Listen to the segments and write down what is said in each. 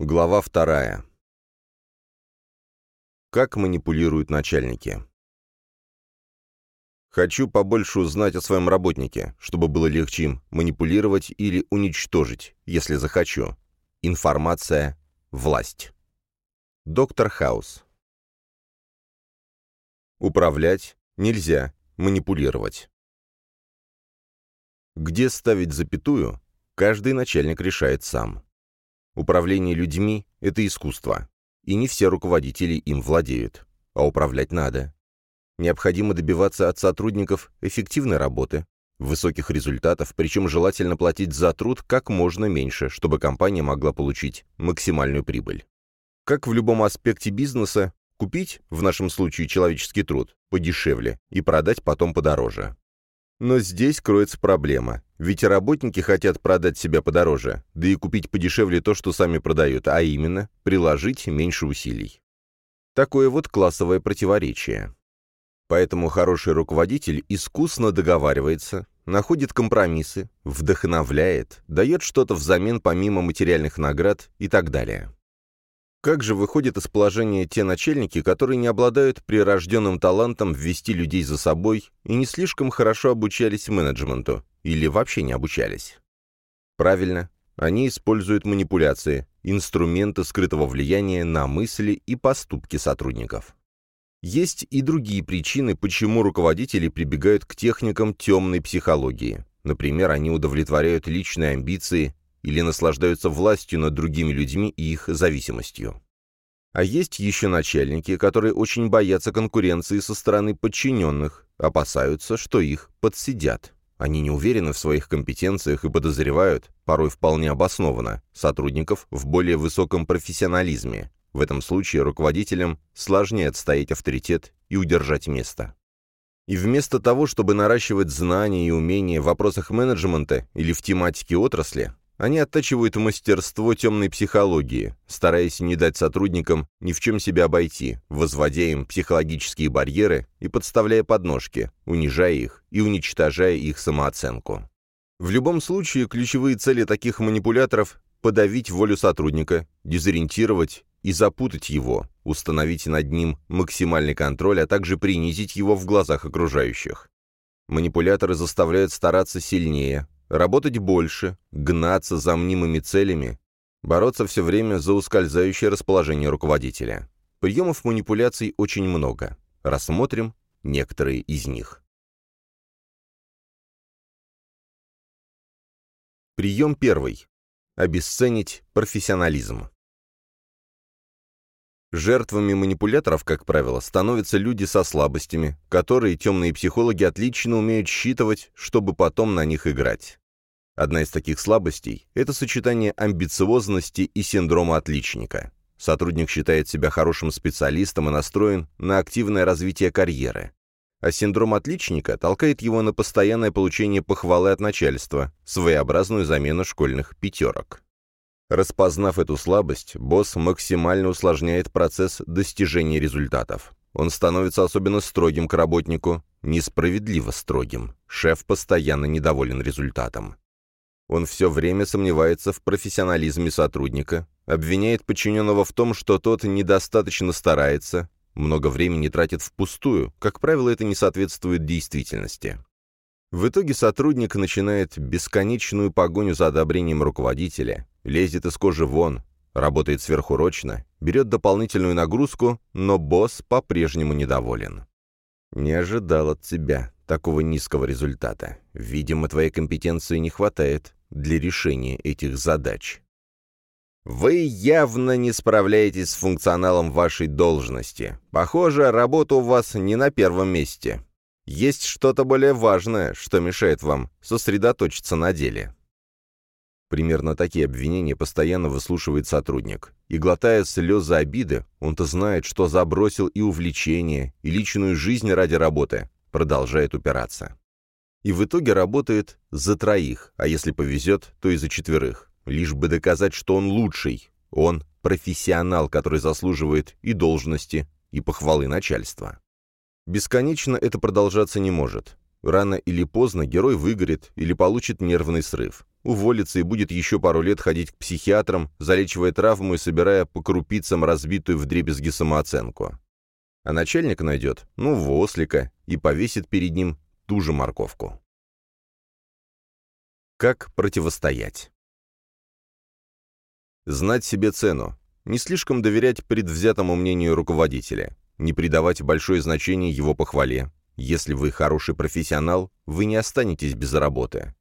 Глава вторая. Как манипулируют начальники? Хочу побольше узнать о своем работнике, чтобы было легче им манипулировать или уничтожить, если захочу. Информация – власть. Доктор Хаус. Управлять нельзя, манипулировать. Где ставить запятую, каждый начальник решает сам. Управление людьми – это искусство, и не все руководители им владеют, а управлять надо. Необходимо добиваться от сотрудников эффективной работы, высоких результатов, причем желательно платить за труд как можно меньше, чтобы компания могла получить максимальную прибыль. Как в любом аспекте бизнеса, купить, в нашем случае человеческий труд, подешевле и продать потом подороже. Но здесь кроется проблема, ведь работники хотят продать себя подороже, да и купить подешевле то, что сами продают, а именно приложить меньше усилий. Такое вот классовое противоречие. Поэтому хороший руководитель искусно договаривается, находит компромиссы, вдохновляет, дает что-то взамен помимо материальных наград и так далее. Как же выходят из положения те начальники, которые не обладают прирожденным талантом ввести людей за собой и не слишком хорошо обучались менеджменту, или вообще не обучались? Правильно, они используют манипуляции, инструменты скрытого влияния на мысли и поступки сотрудников. Есть и другие причины, почему руководители прибегают к техникам темной психологии. Например, они удовлетворяют личные амбиции или наслаждаются властью над другими людьми и их зависимостью. А есть еще начальники, которые очень боятся конкуренции со стороны подчиненных, опасаются, что их подсидят. Они не уверены в своих компетенциях и подозревают, порой вполне обоснованно, сотрудников в более высоком профессионализме. В этом случае руководителям сложнее отстоять авторитет и удержать место. И вместо того, чтобы наращивать знания и умения в вопросах менеджмента или в тематике отрасли, они оттачивают мастерство темной психологии, стараясь не дать сотрудникам ни в чем себя обойти, возводя им психологические барьеры и подставляя подножки, унижая их и уничтожая их самооценку. В любом случае, ключевые цели таких манипуляторов – подавить волю сотрудника, дезориентировать и запутать его, установить над ним максимальный контроль, а также принизить его в глазах окружающих. Манипуляторы заставляют стараться сильнее, работать больше, гнаться за мнимыми целями, бороться все время за ускользающее расположение руководителя. Приемов манипуляций очень много. Рассмотрим некоторые из них. Прием первый. Обесценить профессионализм. Жертвами манипуляторов, как правило, становятся люди со слабостями, которые темные психологи отлично умеют считывать, чтобы потом на них играть. Одна из таких слабостей – это сочетание амбициозности и синдрома отличника. Сотрудник считает себя хорошим специалистом и настроен на активное развитие карьеры. А синдром отличника толкает его на постоянное получение похвалы от начальства, своеобразную замену школьных пятерок. Распознав эту слабость, босс максимально усложняет процесс достижения результатов. Он становится особенно строгим к работнику, несправедливо строгим. Шеф постоянно недоволен результатом. Он все время сомневается в профессионализме сотрудника, обвиняет подчиненного в том, что тот недостаточно старается, много времени тратит впустую, как правило, это не соответствует действительности. В итоге сотрудник начинает бесконечную погоню за одобрением руководителя, лезет из кожи вон, работает сверхурочно, берет дополнительную нагрузку, но босс по-прежнему недоволен. «Не ожидал от тебя такого низкого результата. Видимо, твоей компетенции не хватает для решения этих задач». Вы явно не справляетесь с функционалом вашей должности. Похоже, работа у вас не на первом месте. Есть что-то более важное, что мешает вам сосредоточиться на деле. Примерно такие обвинения постоянно выслушивает сотрудник. И глотая слезы обиды, он-то знает, что забросил и увлечение, и личную жизнь ради работы, продолжает упираться. И в итоге работает за троих, а если повезет, то и за четверых, лишь бы доказать, что он лучший. Он профессионал, который заслуживает и должности, и похвалы начальства. Бесконечно это продолжаться не может. Рано или поздно герой выгорит или получит нервный срыв. уволится и будет еще пару лет ходить к психиатрам, залечивая травму и собирая по крупицам разбитую вдребезги самооценку. А начальник найдет, ну, вослика, и повесит перед ним ту же морковку. Как противостоять? Знать себе цену. Не слишком доверять предвзятому мнению руководителя. Не придавать большое значение его похвале. Если вы хороший профессионал, вы не останетесь без работы.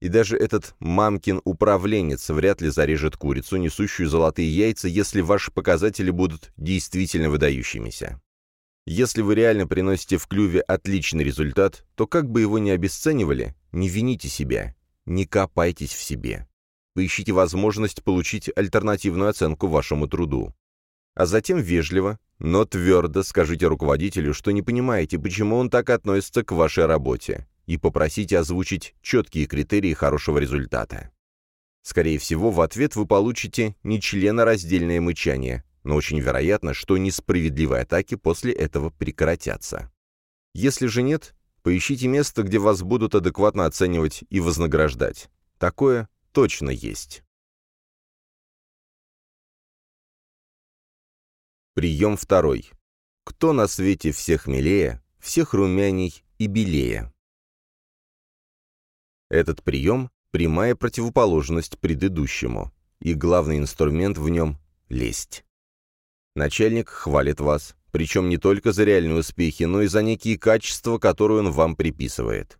И даже этот мамкин управленец вряд ли зарежет курицу, несущую золотые яйца, если ваши показатели будут действительно выдающимися. Если вы реально приносите в клюве отличный результат, то как бы его ни обесценивали, не вините себя, не копайтесь в себе. Поищите возможность получить альтернативную оценку вашему труду. А затем вежливо, но твердо скажите руководителю, что не понимаете, почему он так относится к вашей работе, и попросите озвучить четкие критерии хорошего результата. Скорее всего, в ответ вы получите нечленораздельное мычание, но очень вероятно, что несправедливые атаки после этого прекратятся. Если же нет, поищите место, где вас будут адекватно оценивать и вознаграждать. Такое точно есть. Прием второй. Кто на свете всех милее, всех румяней и белее? Этот прием – прямая противоположность предыдущему, и главный инструмент в нем – лесть. Начальник хвалит вас, причем не только за реальные успехи, но и за некие качества, которые он вам приписывает.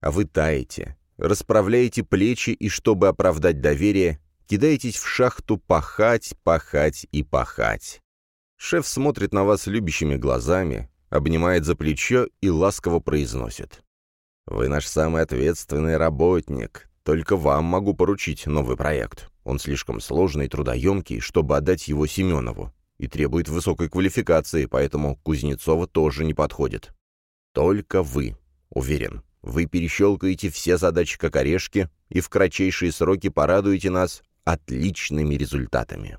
А вы таете, расправляете плечи и, чтобы оправдать доверие, кидаетесь в шахту пахать, пахать и пахать. Шеф смотрит на вас любящими глазами, обнимает за плечо и ласково произносит. «Вы наш самый ответственный работник. Только вам могу поручить новый проект. Он слишком сложный и трудоемкий, чтобы отдать его Семенову и требует высокой квалификации, поэтому Кузнецова тоже не подходит. Только вы, уверен, вы перещелкаете все задачи как орешки и в кратчайшие сроки порадуете нас отличными результатами.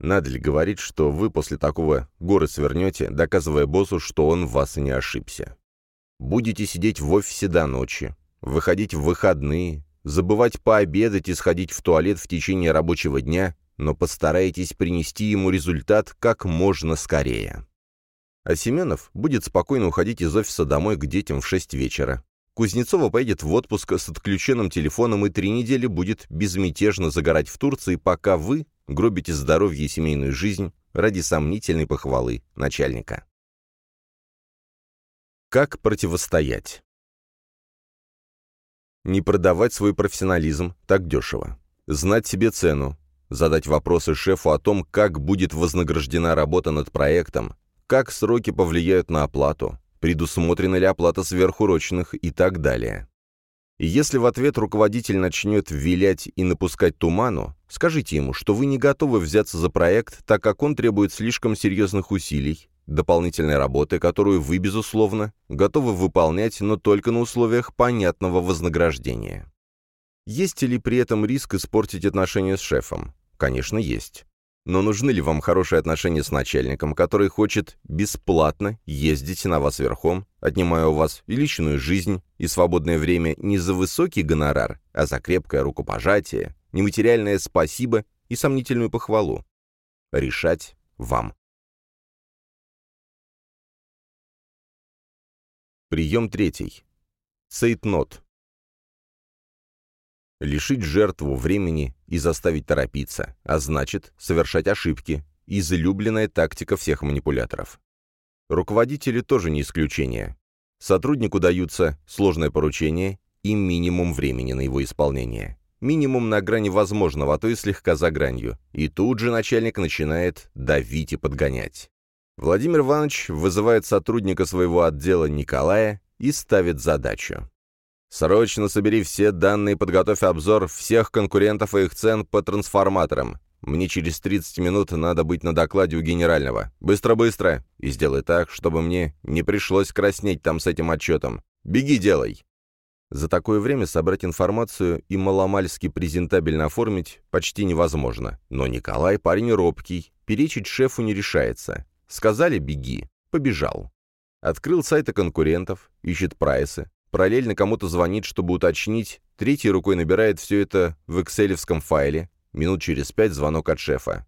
Надо ли говорить, что вы после такого горы свернете, доказывая боссу, что он в вас и не ошибся? Будете сидеть в офисе до ночи, выходить в выходные, забывать пообедать и сходить в туалет в течение рабочего дня но постарайтесь принести ему результат как можно скорее. А Семенов будет спокойно уходить из офиса домой к детям в 6 вечера. Кузнецова поедет в отпуск с отключенным телефоном и три недели будет безмятежно загорать в Турции, пока вы гробите здоровье и семейную жизнь ради сомнительной похвалы начальника. Как противостоять? Не продавать свой профессионализм так дешево. Знать себе цену, задать вопросы шефу о том, как будет вознаграждена работа над проектом, как сроки повлияют на оплату, предусмотрена ли оплата сверхурочных и так далее. И если в ответ руководитель начнет вилять и напускать туману, скажите ему, что вы не готовы взяться за проект, так как он требует слишком серьезных усилий, дополнительной работы, которую вы, безусловно, готовы выполнять, но только на условиях понятного вознаграждения. Есть ли при этом риск испортить отношения с шефом? Конечно, есть. Но нужны ли вам хорошие отношения с начальником, который хочет бесплатно ездить на вас верхом, отнимая у вас и личную жизнь, и свободное время не за высокий гонорар, а за крепкое рукопожатие, нематериальное спасибо и сомнительную похвалу? Решать вам. Прием третий. Цейтнот лишить жертву времени и заставить торопиться, а значит, совершать ошибки, излюбленная тактика всех манипуляторов. Руководители тоже не исключение. Сотруднику даются сложное поручение и минимум времени на его исполнение. Минимум на грани возможного, а то и слегка за гранью. И тут же начальник начинает давить и подгонять. Владимир Иванович вызывает сотрудника своего отдела Николая и ставит задачу. Срочно собери все данные и подготовь обзор всех конкурентов и их цен по трансформаторам. Мне через 30 минут надо быть на докладе у генерального. Быстро-быстро. И сделай так, чтобы мне не пришлось краснеть там с этим отчетом. Беги, делай. За такое время собрать информацию и маломальски презентабельно оформить почти невозможно. Но Николай парень робкий, перечить шефу не решается. Сказали «беги», побежал. Открыл сайты конкурентов, ищет прайсы, Параллельно кому-то звонит, чтобы уточнить, третьей рукой набирает все это в экселевском файле. Минут через пять звонок от шефа.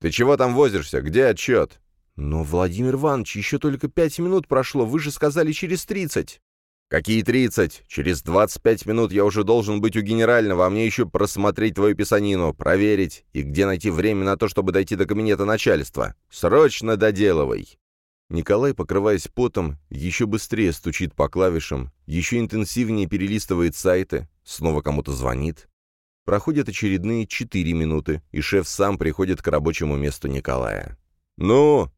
«Ты чего там возишься? Где отчет?» «Но, Владимир Иванович, еще только пять минут прошло, вы же сказали через тридцать». «Какие тридцать? Через двадцать пять минут я уже должен быть у генерального, а мне еще просмотреть твою писанину, проверить, и где найти время на то, чтобы дойти до кабинета начальства. Срочно доделывай!» Николай, покрываясь потом, еще быстрее стучит по клавишам, еще интенсивнее перелистывает сайты, снова кому-то звонит. Проходят очередные четыре минуты, и шеф сам приходит к рабочему месту Николая. «Ну?»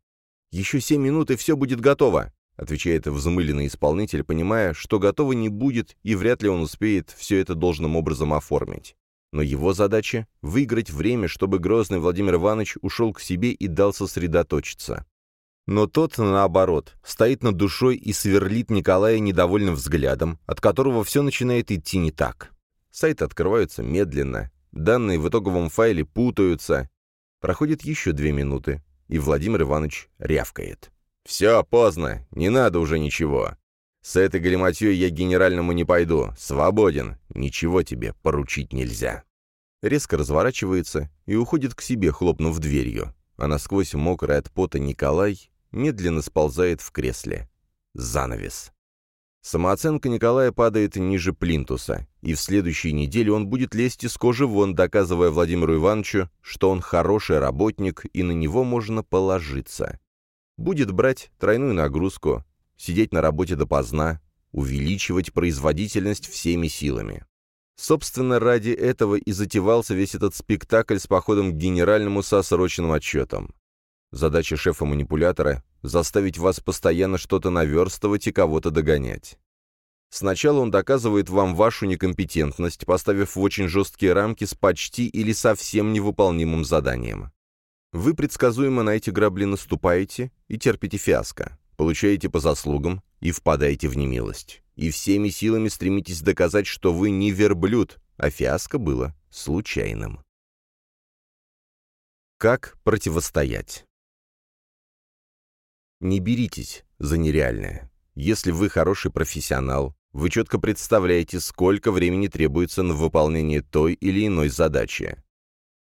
«Еще семь минут, и все будет готово!» отвечает взмыленный исполнитель, понимая, что готово не будет, и вряд ли он успеет все это должным образом оформить. Но его задача — выиграть время, чтобы грозный Владимир Иванович ушел к себе и дал сосредоточиться. Но тот, наоборот, стоит над душой и сверлит Николая недовольным взглядом, от которого все начинает идти не так. Сайты открываются медленно, данные в итоговом файле путаются. Проходит еще две минуты, и Владимир Иванович рявкает. «Все, поздно, не надо уже ничего. С этой галиматьей я генеральному не пойду, свободен, ничего тебе поручить нельзя». Резко разворачивается и уходит к себе, хлопнув дверью, а насквозь мокрый от пота Николай медленно сползает в кресле. Занавес. Самооценка Николая падает ниже плинтуса, и в следующей неделе он будет лезть из кожи вон, доказывая Владимиру Ивановичу, что он хороший работник и на него можно положиться. Будет брать тройную нагрузку, сидеть на работе допоздна, увеличивать производительность всеми силами. Собственно, ради этого и затевался весь этот спектакль с походом к генеральному со срочным отчетом. Задача шефа-манипулятора — заставить вас постоянно что-то наверстывать и кого-то догонять. Сначала он доказывает вам вашу некомпетентность, поставив в очень жесткие рамки с почти или совсем невыполнимым заданием. Вы предсказуемо на эти грабли наступаете и терпите фиаско, получаете по заслугам и впадаете в немилость. И всеми силами стремитесь доказать, что вы не верблюд, а фиаско было случайным. Как противостоять? Не беритесь за нереальное. Если вы хороший профессионал, вы четко представляете, сколько времени требуется на выполнение той или иной задачи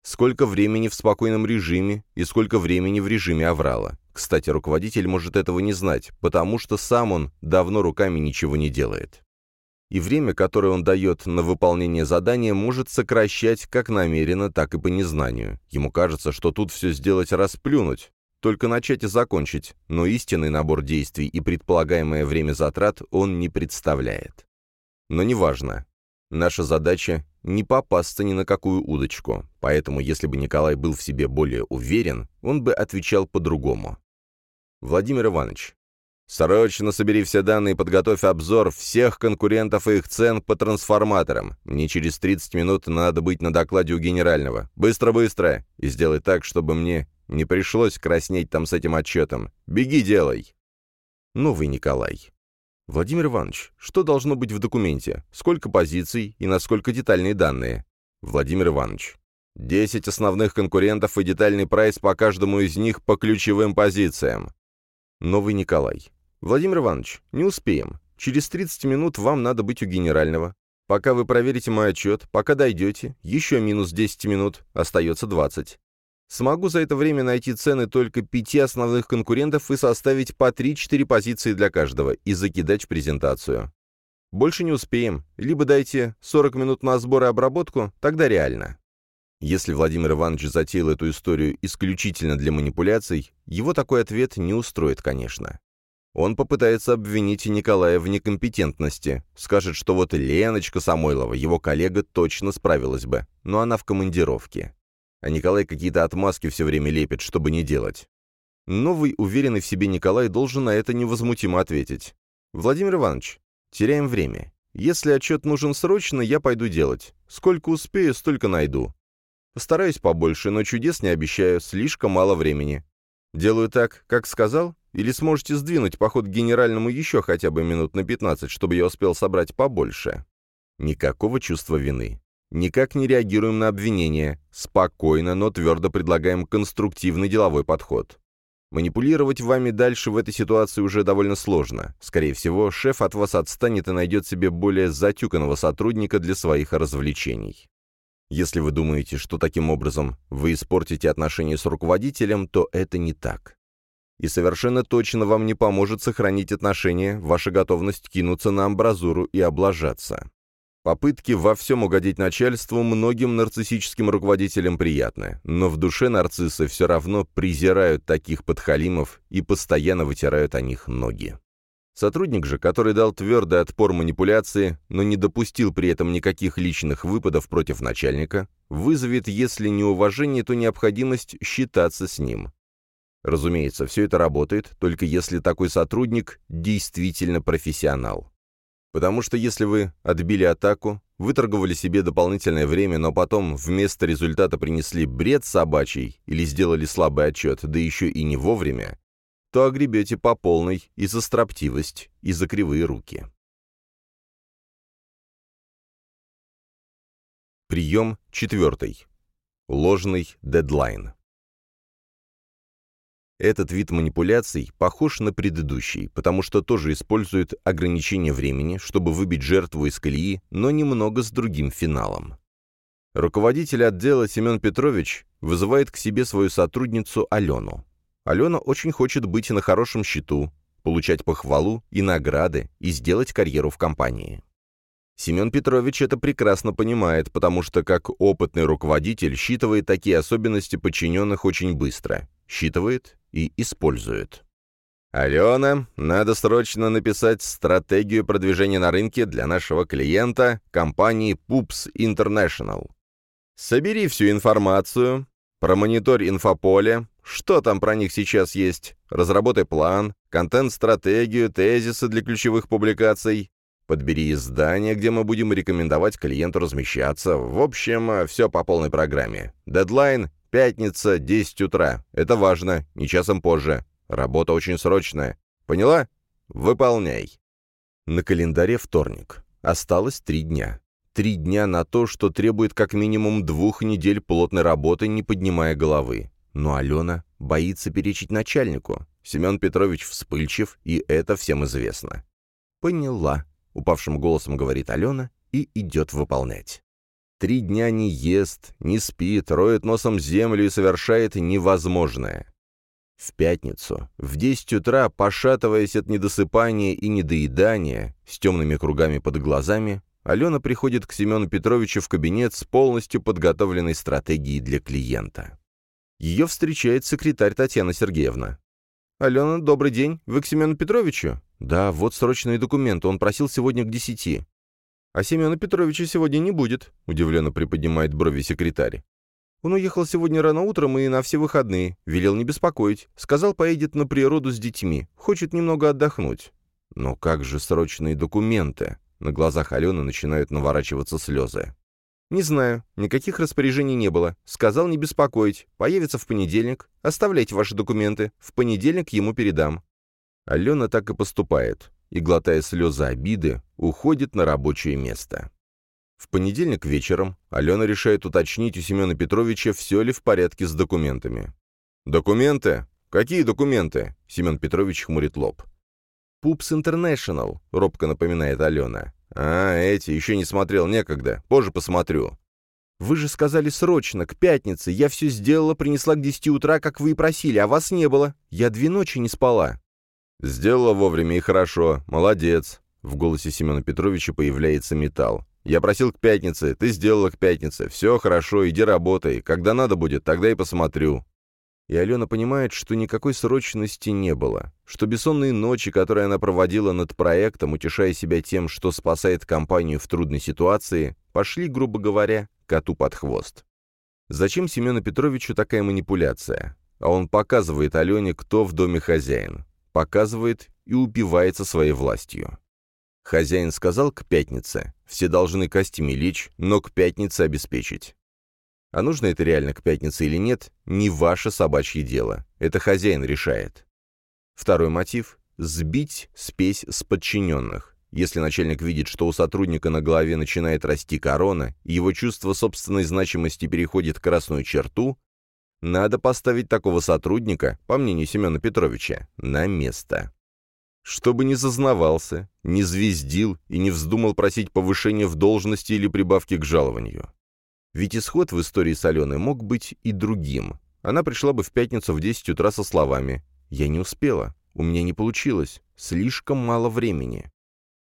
сколько времени в спокойном режиме и сколько времени в режиме аврала. Кстати, руководитель может этого не знать, потому что сам он давно руками ничего не делает. И время, которое он дает на выполнение задания, может сокращать как намеренно, так и по незнанию. Ему кажется, что тут все сделать расплюнуть, только начать и закончить, но истинный набор действий и предполагаемое время затрат он не представляет. Но неважно. Наша задача — не попасться ни на какую удочку, поэтому если бы Николай был в себе более уверен, он бы отвечал по-другому. Владимир Иванович, срочно собери все данные и подготовь обзор всех конкурентов и их цен по трансформаторам. Мне через 30 минут надо быть на докладе у генерального. Быстро-быстро! И сделай так, чтобы мне не пришлось краснеть там с этим отчетом. Беги, делай!» Новый Николай. «Владимир Иванович, что должно быть в документе? Сколько позиций и насколько детальные данные?» «Владимир Иванович, десять основных конкурентов и детальный прайс по каждому из них по ключевым позициям». Новый Николай. «Владимир Иванович, не успеем. Через 30 минут вам надо быть у генерального. Пока вы проверите мой отчет, пока дойдете, еще минус 10 минут, остается 20. Смогу за это время найти цены только пяти основных конкурентов и составить по 3-4 позиции для каждого и закидать в презентацию. Больше не успеем. Либо дайте 40 минут на сбор и обработку, тогда реально. Если Владимир Иванович затеял эту историю исключительно для манипуляций, его такой ответ не устроит, конечно. Он попытается обвинить Николая в некомпетентности, скажет, что вот Леночка Самойлова, его коллега, точно справилась бы, но она в командировке а Николай какие-то отмазки все время лепит, чтобы не делать. Новый, уверенный в себе Николай должен на это невозмутимо ответить. «Владимир Иванович, теряем время. Если отчет нужен срочно, я пойду делать. Сколько успею, столько найду. Постараюсь побольше, но чудес не обещаю, слишком мало времени. Делаю так, как сказал, или сможете сдвинуть поход к генеральному еще хотя бы минут на 15, чтобы я успел собрать побольше?» Никакого чувства вины. Никак не реагируем на обвинения, спокойно, но твердо предлагаем конструктивный деловой подход. Манипулировать вами дальше в этой ситуации уже довольно сложно. Скорее всего, шеф от вас отстанет и найдет себе более затюканного сотрудника для своих развлечений. Если вы думаете, что таким образом вы испортите отношения с руководителем, то это не так. И совершенно точно вам не поможет сохранить отношения ваша готовность кинуться на амбразуру и облажаться. Попытки во всем угодить начальству многим нарциссическим руководителям приятны, но в душе нарциссы все равно презирают таких подхалимов и постоянно вытирают о них ноги. Сотрудник же, который дал твердый отпор манипуляции, но не допустил при этом никаких личных выпадов против начальника, вызовет, если не уважение, то необходимость считаться с ним. Разумеется, все это работает, только если такой сотрудник действительно профессионал. Потому что если вы отбили атаку, выторговали себе дополнительное время, но потом вместо результата принесли бред собачий или сделали слабый отчет, да еще и не вовремя, то огребете по полной и за строптивость, и за кривые руки. Прием четвертый. Ложный дедлайн. Этот вид манипуляций похож на предыдущий, потому что тоже использует ограничение времени, чтобы выбить жертву из колеи, но немного с другим финалом. Руководитель отдела Семен Петрович вызывает к себе свою сотрудницу Алену. Алена очень хочет быть на хорошем счету, получать похвалу и награды и сделать карьеру в компании. Семен Петрович это прекрасно понимает, потому что как опытный руководитель считывает такие особенности подчиненных очень быстро. Считывает и использует. «Алена, надо срочно написать стратегию продвижения на рынке для нашего клиента, компании Pups International. Собери всю информацию, промониторь инфополе, что там про них сейчас есть, разработай план, контент-стратегию, тезисы для ключевых публикаций, подбери издание, где мы будем рекомендовать клиенту размещаться. В общем, все по полной программе. Дедлайн Пятница, 10 утра. Это важно, не часом позже. Работа очень срочная. Поняла? Выполняй. На календаре вторник. Осталось три дня. Три дня на то, что требует как минимум двух недель плотной работы, не поднимая головы. Но Алена боится перечить начальнику. Семен Петрович вспыльчив, и это всем известно. «Поняла», — упавшим голосом говорит Алена и идет выполнять. Три дня не ест, не спит, роет носом землю и совершает невозможное. В пятницу, в десять утра, пошатываясь от недосыпания и недоедания, с темными кругами под глазами, Алена приходит к Семену Петровичу в кабинет с полностью подготовленной стратегией для клиента. Ее встречает секретарь Татьяна Сергеевна. «Алена, добрый день. Вы к Семену Петровичу?» «Да, вот срочные документы. Он просил сегодня к десяти». «А Семена Петровича сегодня не будет», — удивленно приподнимает брови секретарь. «Он уехал сегодня рано утром и на все выходные. Велел не беспокоить. Сказал, поедет на природу с детьми. Хочет немного отдохнуть». «Но как же срочные документы?» На глазах Алены начинают наворачиваться слезы. «Не знаю. Никаких распоряжений не было. Сказал не беспокоить. Появится в понедельник. Оставляйте ваши документы. В понедельник ему передам». Алена так и поступает и, глотая слезы обиды, уходит на рабочее место. В понедельник вечером Алена решает уточнить у Семена Петровича, все ли в порядке с документами. «Документы? Какие документы?» Семен Петрович хмурит лоб. «Пупс Интернешнл», — робко напоминает Алена. «А, эти, еще не смотрел, некогда. Позже посмотрю». «Вы же сказали срочно, к пятнице. Я все сделала, принесла к десяти утра, как вы и просили, а вас не было. Я две ночи не спала». «Сделала вовремя и хорошо. Молодец». В голосе Семена Петровича появляется металл. «Я просил к пятнице, ты сделала к пятнице. Все хорошо, иди работай. Когда надо будет, тогда и посмотрю». И Алена понимает, что никакой срочности не было, что бессонные ночи, которые она проводила над проектом, утешая себя тем, что спасает компанию в трудной ситуации, пошли, грубо говоря, коту под хвост. Зачем Семену Петровичу такая манипуляция? А он показывает Алене, кто в доме хозяин показывает и упивается своей властью. Хозяин сказал к пятнице, все должны костями лечь, но к пятнице обеспечить. А нужно это реально к пятнице или нет, не ваше собачье дело. Это хозяин решает. Второй мотив – сбить спесь с подчиненных. Если начальник видит, что у сотрудника на голове начинает расти корона, и его чувство собственной значимости переходит красную черту, Надо поставить такого сотрудника, по мнению Семена Петровича, на место. Чтобы не зазнавался, не звездил и не вздумал просить повышения в должности или прибавки к жалованию. Ведь исход в истории с Аленой мог быть и другим. Она пришла бы в пятницу в 10 утра со словами «Я не успела, у меня не получилось, слишком мало времени».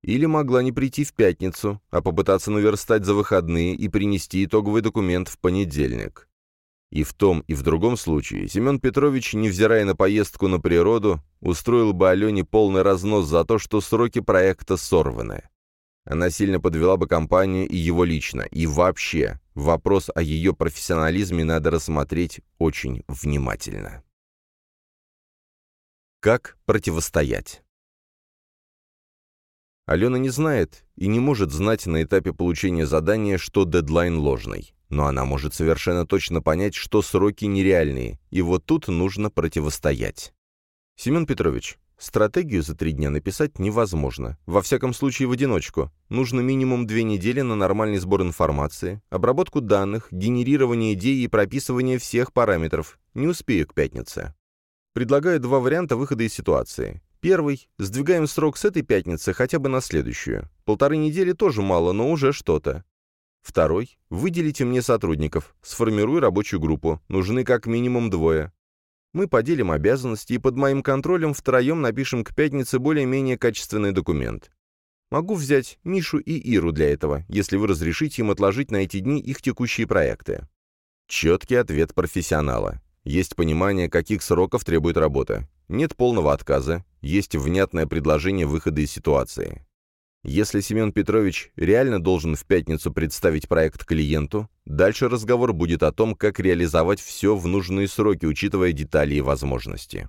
Или могла не прийти в пятницу, а попытаться наверстать за выходные и принести итоговый документ в понедельник. И в том, и в другом случае Семен Петрович, невзирая на поездку на природу, устроил бы Алене полный разнос за то, что сроки проекта сорваны. Она сильно подвела бы компанию и его лично, и вообще, вопрос о ее профессионализме надо рассмотреть очень внимательно. Как противостоять? Алена не знает и не может знать на этапе получения задания, что дедлайн ложный. Но она может совершенно точно понять, что сроки нереальные, и вот тут нужно противостоять. Семен Петрович, стратегию за три дня написать невозможно. Во всяком случае, в одиночку. Нужно минимум две недели на нормальный сбор информации, обработку данных, генерирование идей и прописывание всех параметров. Не успею к пятнице. Предлагаю два варианта выхода из ситуации. Первый. Сдвигаем срок с этой пятницы хотя бы на следующую. Полторы недели тоже мало, но уже что-то. Второй. Выделите мне сотрудников. Сформируй рабочую группу. Нужны как минимум двое. Мы поделим обязанности и под моим контролем втроем напишем к пятнице более-менее качественный документ. Могу взять Мишу и Иру для этого, если вы разрешите им отложить на эти дни их текущие проекты. Четкий ответ профессионала. Есть понимание, каких сроков требует работа. Нет полного отказа. Есть внятное предложение выхода из ситуации. Если Семен Петрович реально должен в пятницу представить проект клиенту, дальше разговор будет о том, как реализовать все в нужные сроки, учитывая детали и возможности.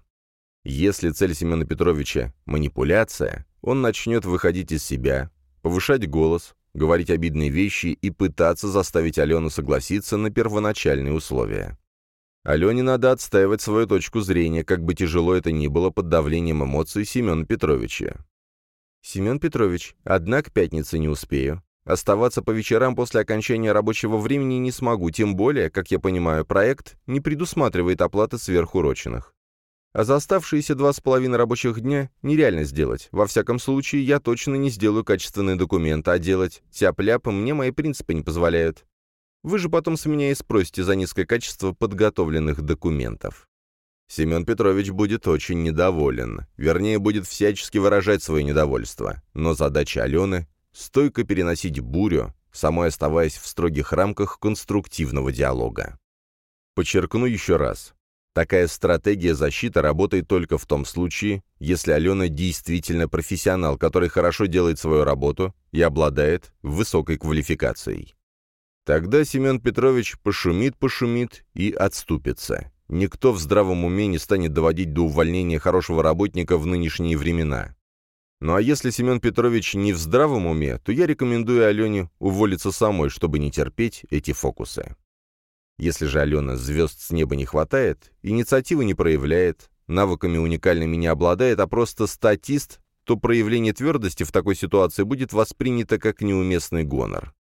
Если цель Семена Петровича – манипуляция, он начнет выходить из себя, повышать голос, говорить обидные вещи и пытаться заставить Алену согласиться на первоначальные условия. Алене надо отстаивать свою точку зрения, как бы тяжело это ни было под давлением эмоций Семена Петровича. «Семен Петрович, одна к пятнице не успею. Оставаться по вечерам после окончания рабочего времени не смогу, тем более, как я понимаю, проект не предусматривает оплаты сверхуроченных. А за оставшиеся два с половиной рабочих дня нереально сделать. Во всяком случае, я точно не сделаю качественный документ, а делать тяп-ляп мне мои принципы не позволяют. Вы же потом с меня и спросите за низкое качество подготовленных документов. Семен Петрович будет очень недоволен, вернее, будет всячески выражать свое недовольство. Но задача Алены — стойко переносить бурю, самой оставаясь в строгих рамках конструктивного диалога. Подчеркну еще раз. Такая стратегия защиты работает только в том случае, если Алена действительно профессионал, который хорошо делает свою работу и обладает высокой квалификацией. Тогда Семен Петрович пошумит-пошумит и отступится. Никто в здравом уме не станет доводить до увольнения хорошего работника в нынешние времена. Ну а если Семен Петрович не в здравом уме, то я рекомендую Алене уволиться самой, чтобы не терпеть эти фокусы. Если же Алена звезд с неба не хватает, инициативы не проявляет, навыками уникальными не обладает, а просто статист, то проявление твердости в такой ситуации будет воспринято как неуместный гонор.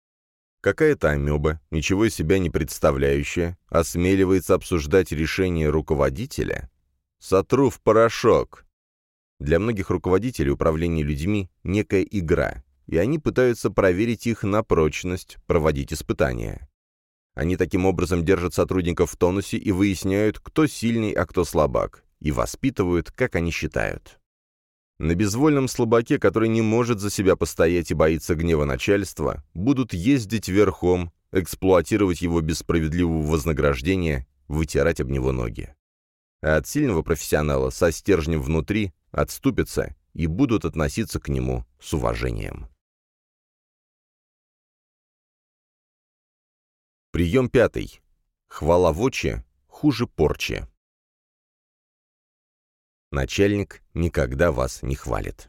Какая-то амеба, ничего из себя не представляющая, осмеливается обсуждать решение руководителя? Сотру в порошок. Для многих руководителей управление людьми – некая игра, и они пытаются проверить их на прочность, проводить испытания. Они таким образом держат сотрудников в тонусе и выясняют, кто сильный, а кто слабак, и воспитывают, как они считают. На безвольном слабаке, который не может за себя постоять и боится гнева начальства, будут ездить верхом, эксплуатировать его без справедливого вознаграждения, вытирать об него ноги. А от сильного профессионала со стержнем внутри отступятся и будут относиться к нему с уважением. Прием пятый. Хвала в очи хуже порчи. Начальник никогда вас не хвалит.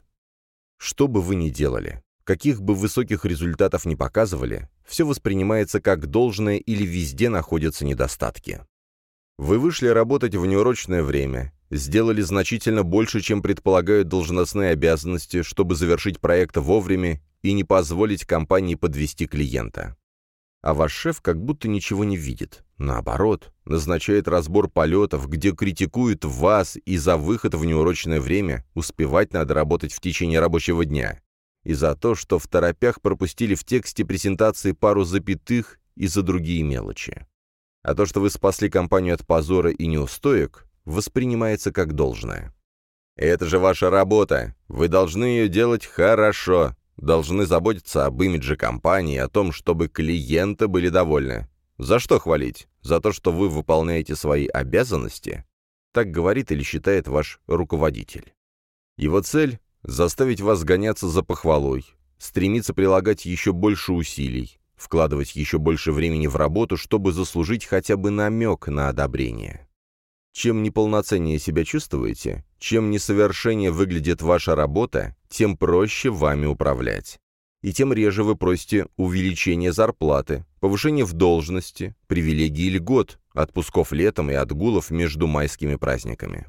Что бы вы ни делали, каких бы высоких результатов ни показывали, все воспринимается как должное или везде находятся недостатки. Вы вышли работать в неурочное время, сделали значительно больше, чем предполагают должностные обязанности, чтобы завершить проект вовремя и не позволить компании подвести клиента. А ваш шеф как будто ничего не видит. Наоборот, назначает разбор полетов, где критикует вас, и за выход в неурочное время успевать надо работать в течение рабочего дня. И за то, что в торопях пропустили в тексте презентации пару запятых и за другие мелочи. А то, что вы спасли компанию от позора и неустоек, воспринимается как должное. Это же ваша работа. Вы должны ее делать хорошо. Должны заботиться об имидже компании, о том, чтобы клиенты были довольны. За что хвалить? За то, что вы выполняете свои обязанности? Так говорит или считает ваш руководитель. Его цель — заставить вас гоняться за похвалой, стремиться прилагать еще больше усилий, вкладывать еще больше времени в работу, чтобы заслужить хотя бы намек на одобрение. Чем неполноценнее себя чувствуете, чем несовершеннее выглядит ваша работа, тем проще вами управлять. И тем реже вы просите увеличения зарплаты, повышения в должности, привилегий льгот, отпусков летом и отгулов между майскими праздниками.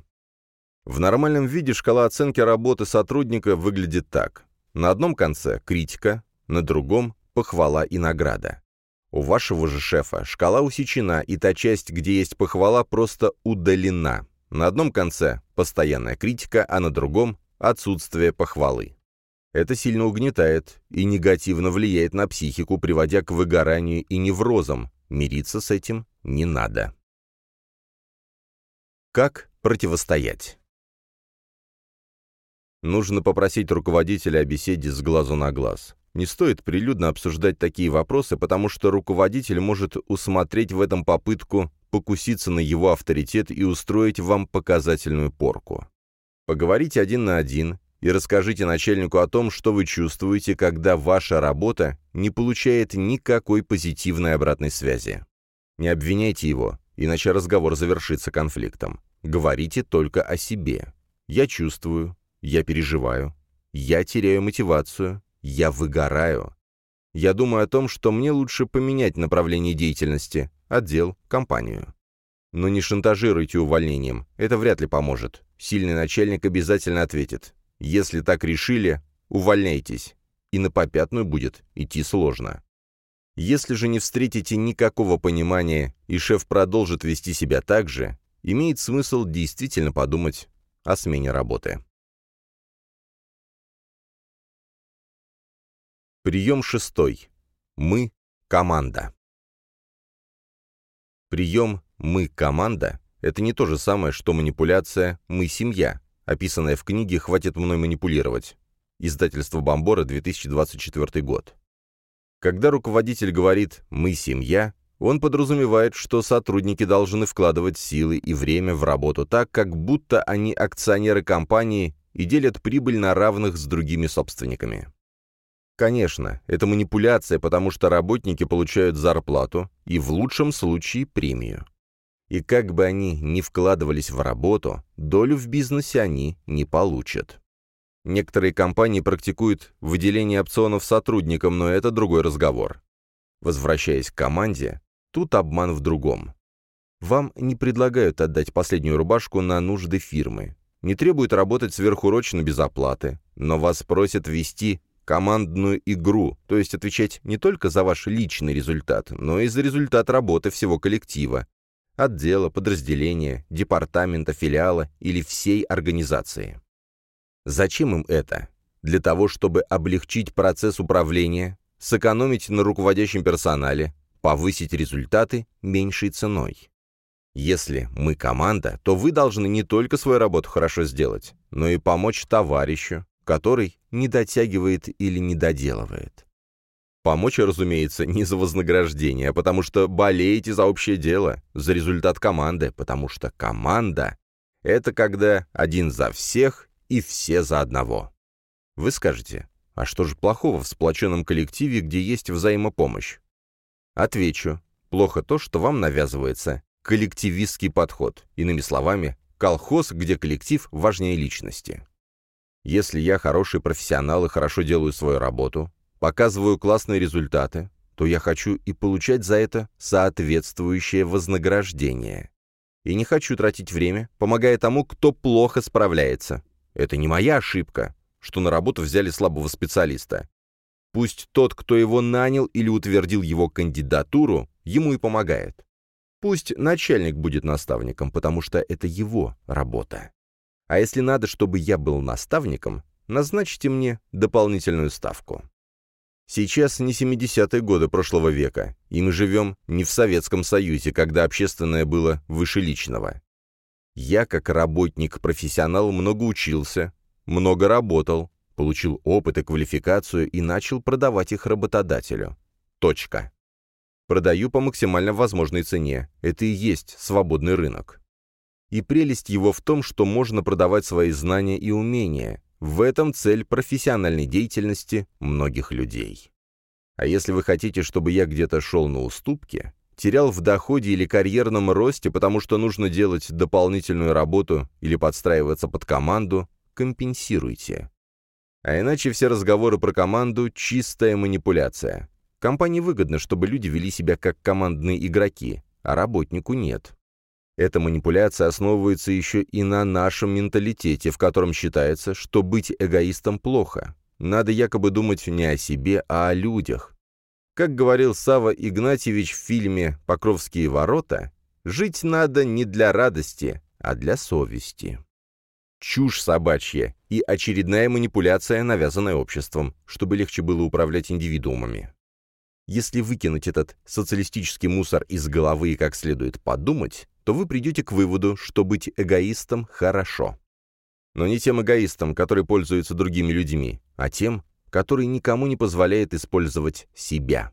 В нормальном виде шкала оценки работы сотрудника выглядит так. На одном конце – критика, на другом – похвала и награда. У вашего же шефа шкала усечена, и та часть, где есть похвала, просто удалена. На одном конце – постоянная критика, а на другом – отсутствие похвалы. Это сильно угнетает и негативно влияет на психику, приводя к выгоранию и неврозам. Мириться с этим не надо. Как противостоять? Нужно попросить руководителя о беседе с глазу на глаз. Не стоит прилюдно обсуждать такие вопросы, потому что руководитель может усмотреть в этом попытку покуситься на его авторитет и устроить вам показательную порку. Поговорите один на один и расскажите начальнику о том, что вы чувствуете, когда ваша работа не получает никакой позитивной обратной связи. Не обвиняйте его, иначе разговор завершится конфликтом. Говорите только о себе. Я чувствую, я переживаю, я теряю мотивацию, я выгораю. Я думаю о том, что мне лучше поменять направление деятельности, отдел, компанию. Но не шантажируйте увольнением, это вряд ли поможет. Сильный начальник обязательно ответит. Если так решили, увольняйтесь. И на попятную будет идти сложно. Если же не встретите никакого понимания, и шеф продолжит вести себя так же, имеет смысл действительно подумать о смене работы. Прием шестой. Мы – команда. Прием «мы – команда» — это не то же самое, что манипуляция «мы – семья», описанная в книге «Хватит мной манипулировать». Издательство «Бомбора», 2024 год. Когда руководитель говорит «мы – семья», он подразумевает, что сотрудники должны вкладывать силы и время в работу так, как будто они акционеры компании и делят прибыль на равных с другими собственниками. Конечно, это манипуляция, потому что работники получают зарплату и в лучшем случае премию. И как бы они ни вкладывались в работу, долю в бизнесе они не получат. Некоторые компании практикуют выделение опционов сотрудникам, но это другой разговор. Возвращаясь к команде, тут обман в другом. Вам не предлагают отдать последнюю рубашку на нужды фирмы, не требуют работать сверхурочно без оплаты, но вас просят вести командную игру, то есть отвечать не только за ваш личный результат, но и за результат работы всего коллектива, отдела, подразделения, департамента, филиала или всей организации. Зачем им это? Для того, чтобы облегчить процесс управления, сэкономить на руководящем персонале, повысить результаты меньшей ценой. Если мы команда, то вы должны не только свою работу хорошо сделать, но и помочь товарищу, который не дотягивает или не доделывает. Помочь, разумеется, не за вознаграждение, а потому что болеете за общее дело, за результат команды, потому что команда — это когда один за всех и все за одного. Вы скажете, а что же плохого в сплоченном коллективе, где есть взаимопомощь? Отвечу, плохо то, что вам навязывается коллективистский подход, иными словами, колхоз, где коллектив важнее личности. Если я хороший профессионал и хорошо делаю свою работу, показываю классные результаты, то я хочу и получать за это соответствующее вознаграждение. И не хочу тратить время, помогая тому, кто плохо справляется. Это не моя ошибка, что на работу взяли слабого специалиста. Пусть тот, кто его нанял или утвердил его кандидатуру, ему и помогает. Пусть начальник будет наставником, потому что это его работа. А если надо, чтобы я был наставником, назначьте мне дополнительную ставку. Сейчас не 70-е годы прошлого века, и мы живем не в Советском Союзе, когда общественное было выше личного. Я, как работник-профессионал, много учился, много работал, получил опыт и квалификацию и начал продавать их работодателю. Точка. Продаю по максимально возможной цене. Это и есть свободный рынок. И прелесть его в том, что можно продавать свои знания и умения. В этом цель профессиональной деятельности многих людей. А если вы хотите, чтобы я где-то шел на уступки, терял в доходе или карьерном росте, потому что нужно делать дополнительную работу или подстраиваться под команду, компенсируйте. А иначе все разговоры про команду — чистая манипуляция. Компании выгодно, чтобы люди вели себя как командные игроки, а работнику нет. Эта манипуляция основывается еще и на нашем менталитете, в котором считается, что быть эгоистом плохо. Надо якобы думать не о себе, а о людях. Как говорил Сава Игнатьевич в фильме «Покровские ворота», жить надо не для радости, а для совести. Чушь собачья и очередная манипуляция, навязанная обществом, чтобы легче было управлять индивидуумами. Если выкинуть этот социалистический мусор из головы и как следует подумать, то вы придете к выводу, что быть эгоистом хорошо. Но не тем эгоистом, который пользуется другими людьми, а тем, который никому не позволяет использовать себя.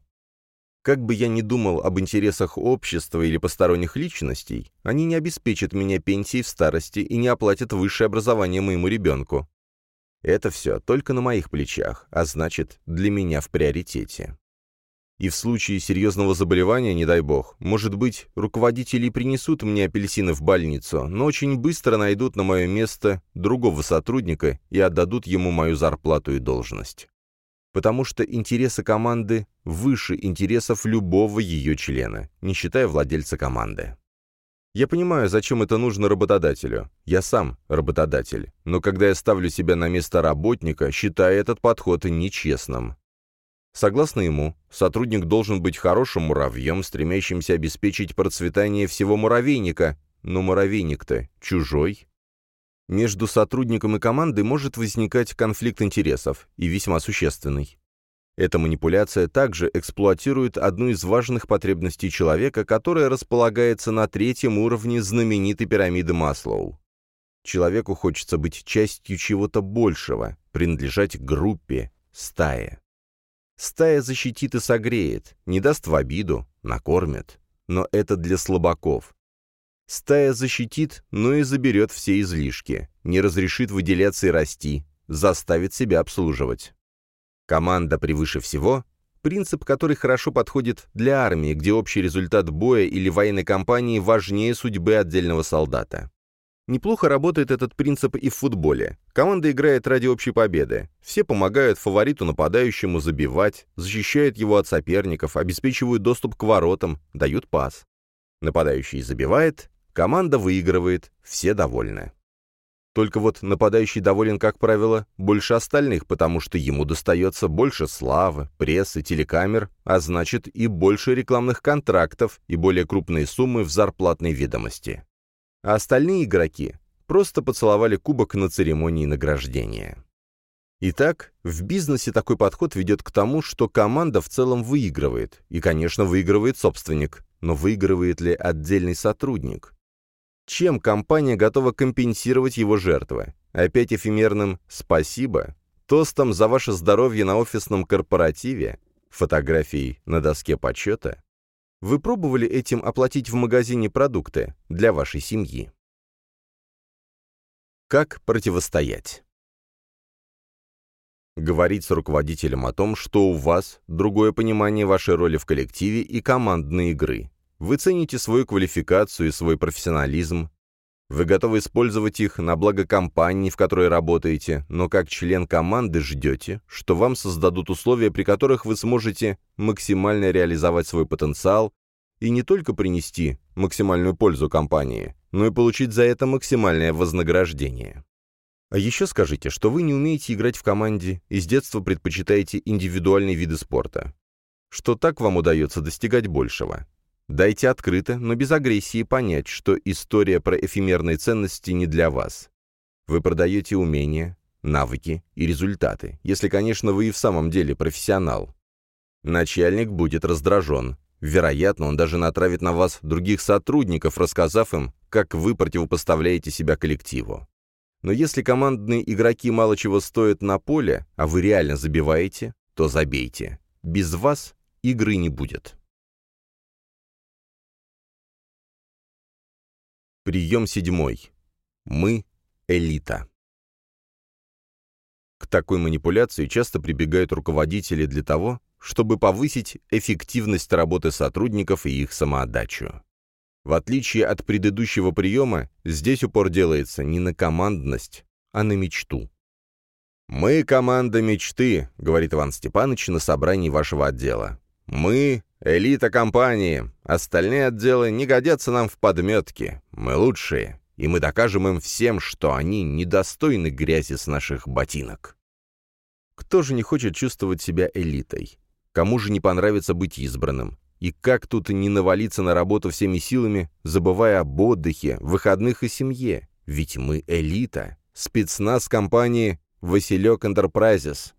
Как бы я ни думал об интересах общества или посторонних личностей, они не обеспечат меня пенсией в старости и не оплатят высшее образование моему ребенку. Это все только на моих плечах, а значит, для меня в приоритете. И в случае серьезного заболевания, не дай бог, может быть, руководители принесут мне апельсины в больницу, но очень быстро найдут на мое место другого сотрудника и отдадут ему мою зарплату и должность потому что интересы команды выше интересов любого ее члена, не считая владельца команды. Я понимаю, зачем это нужно работодателю. Я сам работодатель. Но когда я ставлю себя на место работника, считаю этот подход нечестным. Согласно ему, сотрудник должен быть хорошим муравьем, стремящимся обеспечить процветание всего муравейника, но муравейник-то чужой. Между сотрудником и командой может возникать конфликт интересов, и весьма существенный. Эта манипуляция также эксплуатирует одну из важных потребностей человека, которая располагается на третьем уровне знаменитой пирамиды Маслоу. Человеку хочется быть частью чего-то большего, принадлежать группе, стае. Стая защитит и согреет, не даст в обиду, накормит. Но это для слабаков. Стая защитит, но и заберет все излишки, не разрешит выделяться и расти, заставит себя обслуживать. Команда превыше всего – принцип, который хорошо подходит для армии, где общий результат боя или военной кампании важнее судьбы отдельного солдата. Неплохо работает этот принцип и в футболе. Команда играет ради общей победы. Все помогают фавориту нападающему забивать, защищают его от соперников, обеспечивают доступ к воротам, дают пас. Нападающий забивает, команда выигрывает, все довольны. Только вот нападающий доволен, как правило, больше остальных, потому что ему достается больше славы, прессы, телекамер, а значит и больше рекламных контрактов и более крупные суммы в зарплатной ведомости. А остальные игроки просто поцеловали кубок на церемонии награждения. Итак, в бизнесе такой подход ведет к тому, что команда в целом выигрывает, и, конечно, выигрывает собственник, но выигрывает ли отдельный сотрудник? Чем компания готова компенсировать его жертвы? Опять эфемерным «спасибо», тостом за ваше здоровье на офисном корпоративе, фотографией на доске почета? Вы пробовали этим оплатить в магазине продукты для вашей семьи? Как противостоять? Говорить с руководителем о том, что у вас другое понимание вашей роли в коллективе и командной игры, вы цените свою квалификацию и свой профессионализм. Вы готовы использовать их на благо компании, в которой работаете, но как член команды ждете, что вам создадут условия, при которых вы сможете максимально реализовать свой потенциал и не только принести максимальную пользу компании, но и получить за это максимальное вознаграждение. А еще скажите, что вы не умеете играть в команде и с детства предпочитаете индивидуальные виды спорта. Что так вам удается достигать большего. Дайте открыто, но без агрессии понять, что история про эфемерные ценности не для вас. Вы продаете умения, навыки и результаты, если, конечно, вы и в самом деле профессионал. Начальник будет раздражен. Вероятно, он даже натравит на вас других сотрудников, рассказав им, как вы противопоставляете себя коллективу. Но если командные игроки мало чего стоят на поле, а вы реально забиваете, то забейте. Без вас игры не будет. Прием седьмой. Мы – элита. К такой манипуляции часто прибегают руководители для того, чтобы повысить эффективность работы сотрудников и их самоотдачу. В отличие от предыдущего приема, здесь упор делается не на командность, а на мечту. «Мы команда мечты», — говорит Иван Степанович на собрании вашего отдела. «Мы — элита компании. Остальные отделы не годятся нам в подметки. Мы лучшие, и мы докажем им всем, что они недостойны грязи с наших ботинок». Кто же не хочет чувствовать себя элитой? Кому же не понравится быть избранным? И как тут не навалиться на работу всеми силами, забывая об отдыхе, выходных и семье? Ведь мы элита, спецназ компании «Василек Энтерпрайзес».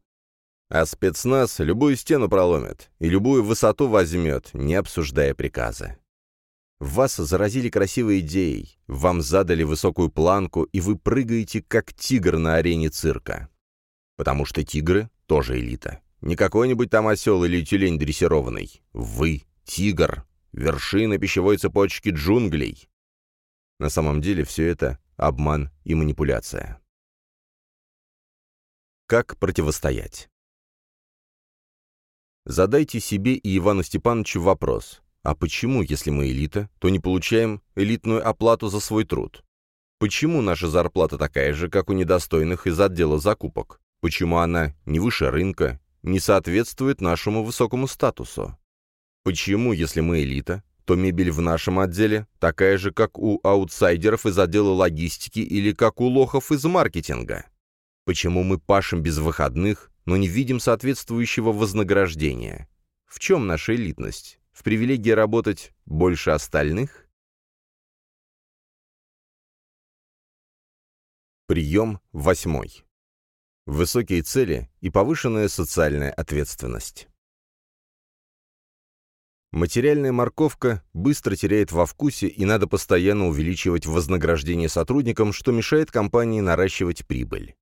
А спецназ любую стену проломит и любую высоту возьмет, не обсуждая приказы. Вас заразили красивой идеей, вам задали высокую планку, и вы прыгаете, как тигр на арене цирка. Потому что тигры тоже элита. Не какой-нибудь там осел или тюлень дрессированный. Вы — тигр, вершина пищевой цепочки джунглей. На самом деле все это — обман и манипуляция. Как противостоять? Задайте себе и Ивану Степановичу вопрос. А почему, если мы элита, то не получаем элитную оплату за свой труд? Почему наша зарплата такая же, как у недостойных из отдела закупок? Почему она не выше рынка, не соответствует нашему высокому статусу. Почему, если мы элита, то мебель в нашем отделе такая же, как у аутсайдеров из отдела логистики или как у лохов из маркетинга? Почему мы пашем без выходных, но не видим соответствующего вознаграждения? В чем наша элитность? В привилегии работать больше остальных? Прием восьмой. Высокие цели и повышенная социальная ответственность. Материальная морковка быстро теряет во вкусе, и надо постоянно увеличивать вознаграждение сотрудникам, что мешает компании наращивать прибыль.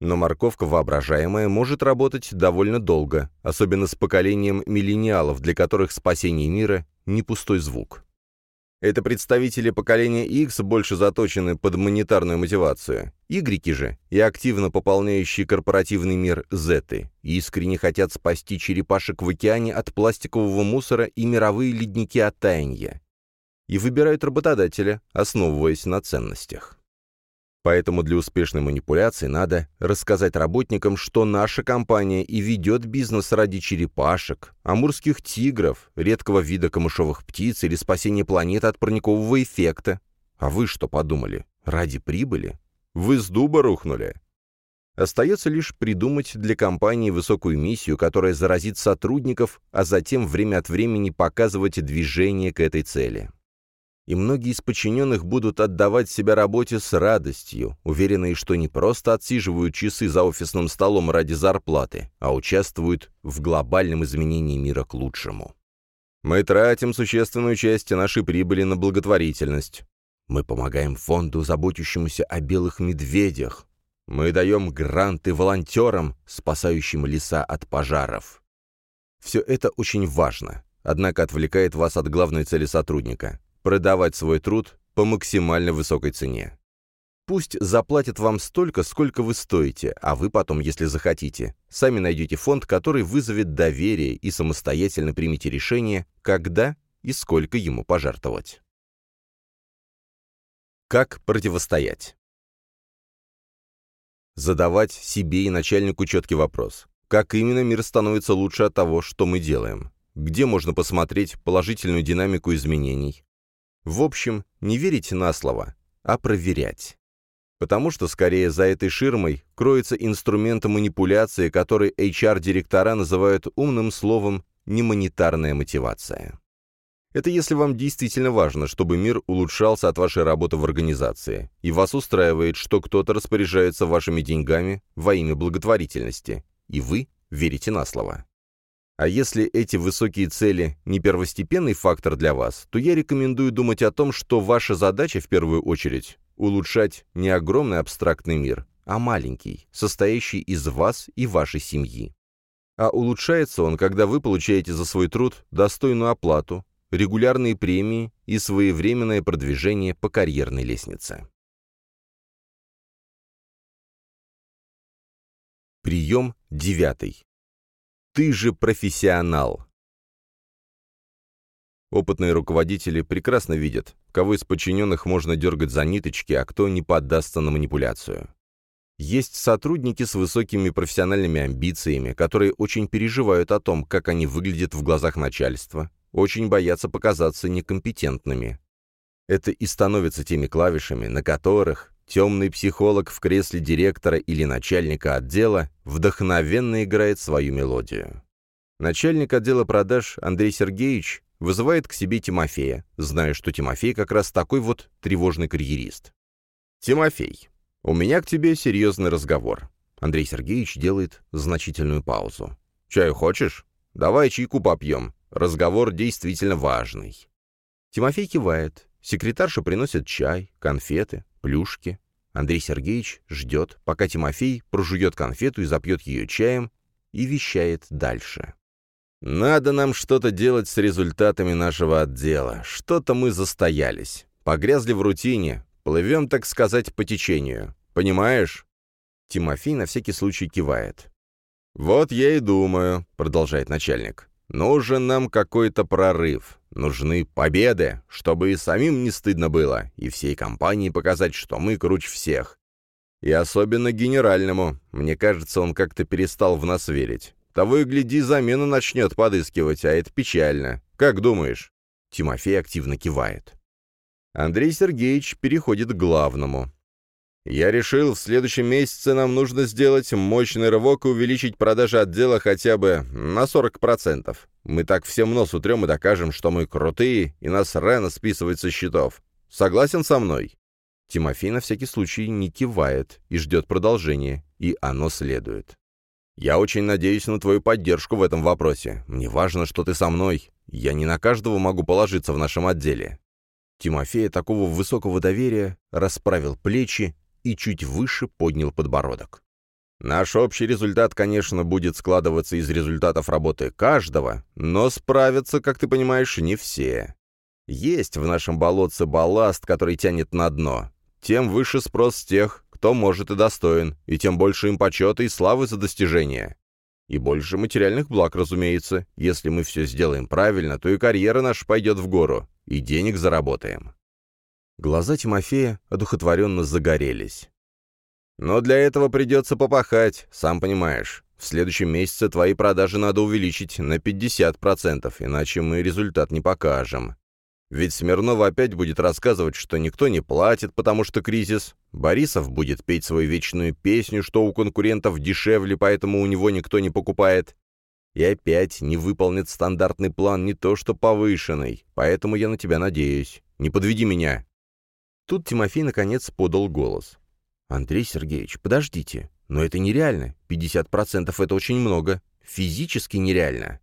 Но морковка воображаемая может работать довольно долго, особенно с поколением миллениалов, для которых спасение мира – не пустой звук. Это представители поколения X больше заточены под монетарную мотивацию. Y же и активно пополняющие корпоративный мир Z искренне хотят спасти черепашек в океане от пластикового мусора и мировые ледники от таяния. И выбирают работодателя, основываясь на ценностях. Поэтому для успешной манипуляции надо рассказать работникам, что наша компания и ведет бизнес ради черепашек, амурских тигров, редкого вида камышовых птиц или спасения планеты от парникового эффекта. А вы что подумали? Ради прибыли? Вы с дуба рухнули? Остается лишь придумать для компании высокую миссию, которая заразит сотрудников, а затем время от времени показывать движение к этой цели и многие из подчиненных будут отдавать себя работе с радостью, уверенные, что не просто отсиживают часы за офисным столом ради зарплаты, а участвуют в глобальном изменении мира к лучшему. Мы тратим существенную часть нашей прибыли на благотворительность. Мы помогаем фонду, заботящемуся о белых медведях. Мы даем гранты волонтерам, спасающим леса от пожаров. Все это очень важно, однако отвлекает вас от главной цели сотрудника продавать свой труд по максимально высокой цене. Пусть заплатят вам столько, сколько вы стоите, а вы потом, если захотите, сами найдете фонд, который вызовет доверие и самостоятельно примите решение, когда и сколько ему пожертвовать. Как противостоять? Задавать себе и начальнику четкий вопрос. Как именно мир становится лучше от того, что мы делаем? Где можно посмотреть положительную динамику изменений? В общем, не верить на слово, а проверять. Потому что, скорее, за этой ширмой кроется инструмент манипуляции, который HR-директора называют умным словом «немонетарная мотивация». Это если вам действительно важно, чтобы мир улучшался от вашей работы в организации, и вас устраивает, что кто-то распоряжается вашими деньгами во имя благотворительности, и вы верите на слово. А если эти высокие цели не первостепенный фактор для вас, то я рекомендую думать о том, что ваша задача в первую очередь улучшать не огромный абстрактный мир, а маленький, состоящий из вас и вашей семьи. А улучшается он, когда вы получаете за свой труд достойную оплату, регулярные премии и своевременное продвижение по карьерной лестнице. Прием девятый. Ты же профессионал. Опытные руководители прекрасно видят, кого из подчиненных можно дергать за ниточки, а кто не поддастся на манипуляцию. Есть сотрудники с высокими профессиональными амбициями, которые очень переживают о том, как они выглядят в глазах начальства, очень боятся показаться некомпетентными. Это и становится теми клавишами, на которых темный психолог в кресле директора или начальника отдела вдохновенно играет свою мелодию. Начальник отдела продаж Андрей Сергеевич вызывает к себе Тимофея, зная, что Тимофей как раз такой вот тревожный карьерист. «Тимофей, у меня к тебе серьезный разговор». Андрей Сергеевич делает значительную паузу. «Чаю хочешь? Давай чайку попьем. Разговор действительно важный». Тимофей кивает. Секретарша приносит чай, конфеты, плюшки. Андрей Сергеевич ждет, пока Тимофей прожует конфету и запьет ее чаем, и вещает дальше. «Надо нам что-то делать с результатами нашего отдела. Что-то мы застоялись. Погрязли в рутине. Плывем, так сказать, по течению. Понимаешь?» Тимофей на всякий случай кивает. «Вот я и думаю», — продолжает начальник. Нужен нам какой-то прорыв. Нужны победы, чтобы и самим не стыдно было, и всей компании показать, что мы круче всех. И особенно генеральному. Мне кажется, он как-то перестал в нас верить. Того и гляди, замену начнет подыскивать, а это печально. Как думаешь?» Тимофей активно кивает. Андрей Сергеевич переходит к главному. Я решил, в следующем месяце нам нужно сделать мощный рывок и увеличить продажи отдела хотя бы на 40%. Мы так всем нос утрем и докажем, что мы крутые, и нас рано списывать со счетов. Согласен со мной?» Тимофей на всякий случай не кивает и ждет продолжения, и оно следует. «Я очень надеюсь на твою поддержку в этом вопросе. Мне важно, что ты со мной. Я не на каждого могу положиться в нашем отделе». Тимофея такого высокого доверия расправил плечи и чуть выше поднял подбородок. Наш общий результат, конечно, будет складываться из результатов работы каждого, но справятся, как ты понимаешь, не все. Есть в нашем болотце балласт, который тянет на дно. Тем выше спрос тех, кто может и достоин, и тем больше им почета и славы за достижения. И больше материальных благ, разумеется. Если мы все сделаем правильно, то и карьера наша пойдет в гору, и денег заработаем. Глаза Тимофея одухотворенно загорелись. «Но для этого придется попахать, сам понимаешь. В следующем месяце твои продажи надо увеличить на 50%, иначе мы результат не покажем. Ведь Смирнова опять будет рассказывать, что никто не платит, потому что кризис. Борисов будет петь свою вечную песню, что у конкурентов дешевле, поэтому у него никто не покупает. И опять не выполнит стандартный план, не то что повышенный. Поэтому я на тебя надеюсь. Не подведи меня. Тут Тимофей наконец подал голос. «Андрей Сергеевич, подождите, но это нереально. 50% это очень много. Физически нереально».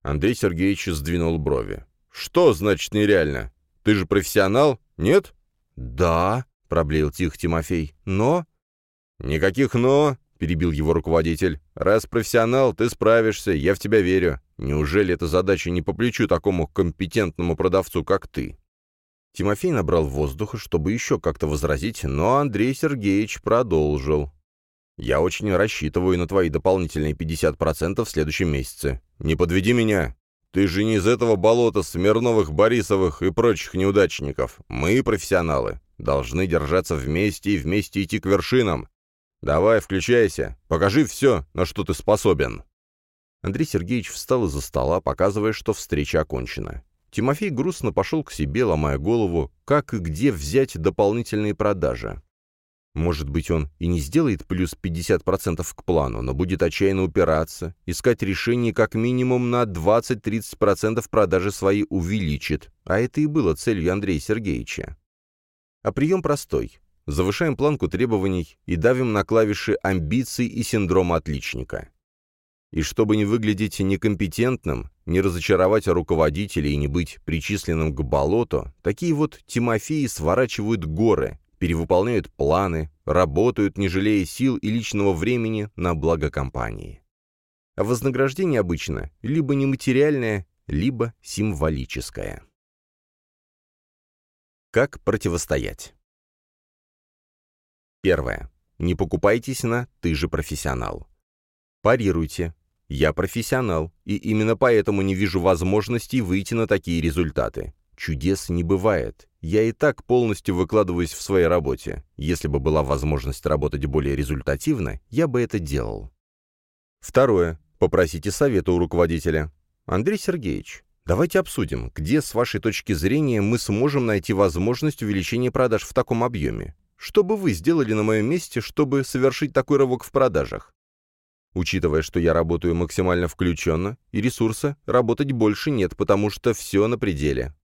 Андрей Сергеевич сдвинул брови. «Что значит нереально? Ты же профессионал, нет?» «Да», — проблеял тихо Тимофей, — «но...» «Никаких «но», — перебил его руководитель. «Раз профессионал, ты справишься, я в тебя верю. Неужели эта задача не по плечу такому компетентному продавцу, как ты?» Тимофей набрал воздуха, чтобы еще как-то возразить, но Андрей Сергеевич продолжил. «Я очень рассчитываю на твои дополнительные 50% в следующем месяце. Не подведи меня. Ты же не из этого болота Смирновых, Борисовых и прочих неудачников. Мы, профессионалы, должны держаться вместе и вместе идти к вершинам. Давай, включайся. Покажи все, на что ты способен». Андрей Сергеевич встал из-за стола, показывая, что встреча окончена. Тимофей грустно пошел к себе, ломая голову, как и где взять дополнительные продажи. Может быть, он и не сделает плюс 50% к плану, но будет отчаянно упираться, искать решение как минимум на 20-30% продажи свои увеличит, а это и было целью Андрея Сергеевича. А прием простой. Завышаем планку требований и давим на клавиши амбиций и синдрома отличника. И чтобы не выглядеть некомпетентным, не разочаровать руководителей и не быть причисленным к болоту, такие вот Тимофеи сворачивают горы, перевыполняют планы, работают, не жалея сил и личного времени на благо компании. А вознаграждение обычно либо нематериальное, либо символическое. Как противостоять? Первое. Не покупайтесь на «ты же профессионал». Парируйте. Я профессионал, и именно поэтому не вижу возможности выйти на такие результаты. Чудес не бывает. Я и так полностью выкладываюсь в своей работе. Если бы была возможность работать более результативно, я бы это делал. Второе. Попросите совета у руководителя. Андрей Сергеевич, давайте обсудим, где, с вашей точки зрения, мы сможем найти возможность увеличения продаж в таком объеме. Что бы вы сделали на моем месте, чтобы совершить такой рывок в продажах? Учитывая, что я работаю максимально включенно, и ресурса работать больше нет, потому что все на пределе.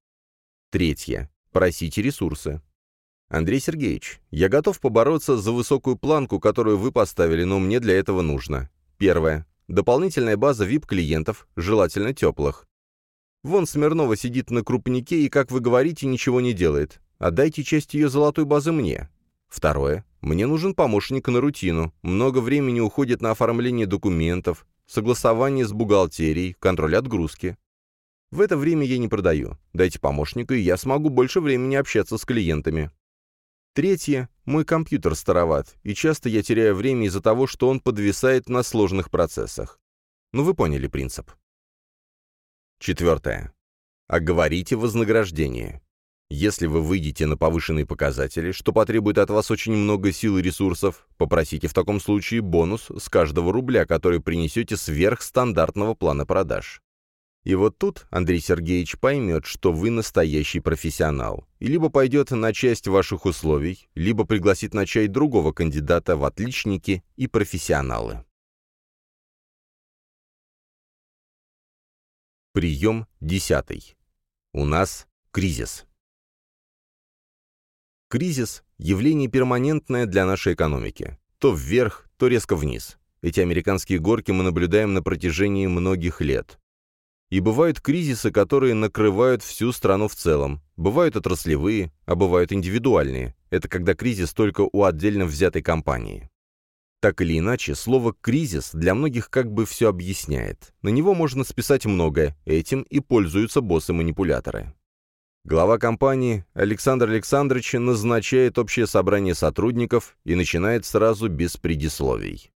Третье. Просите ресурсы. Андрей Сергеевич, я готов побороться за высокую планку, которую вы поставили, но мне для этого нужно. Первое. Дополнительная база VIP-клиентов, желательно теплых. Вон Смирнова сидит на крупнике и, как вы говорите, ничего не делает. Отдайте часть ее золотой базы мне. Второе. Мне нужен помощник на рутину. Много времени уходит на оформление документов, согласование с бухгалтерией, контроль отгрузки. В это время я не продаю. Дайте помощника, и я смогу больше времени общаться с клиентами. Третье. Мой компьютер староват, и часто я теряю время из-за того, что он подвисает на сложных процессах. Ну вы поняли принцип. Четвертое. Оговорите вознаграждение. Если вы выйдете на повышенные показатели, что потребует от вас очень много сил и ресурсов, попросите в таком случае бонус с каждого рубля, который принесете сверх стандартного плана продаж. И вот тут Андрей Сергеевич поймет, что вы настоящий профессионал, и либо пойдет на часть ваших условий, либо пригласит на чай другого кандидата в отличники и профессионалы. Прием десятый. У нас кризис. Кризис – явление перманентное для нашей экономики. То вверх, то резко вниз. Эти американские горки мы наблюдаем на протяжении многих лет. И бывают кризисы, которые накрывают всю страну в целом. Бывают отраслевые, а бывают индивидуальные. Это когда кризис только у отдельно взятой компании. Так или иначе, слово «кризис» для многих как бы все объясняет. На него можно списать многое, этим и пользуются боссы-манипуляторы. Глава компании Александр Александрович назначает общее собрание сотрудников и начинает сразу без предисловий.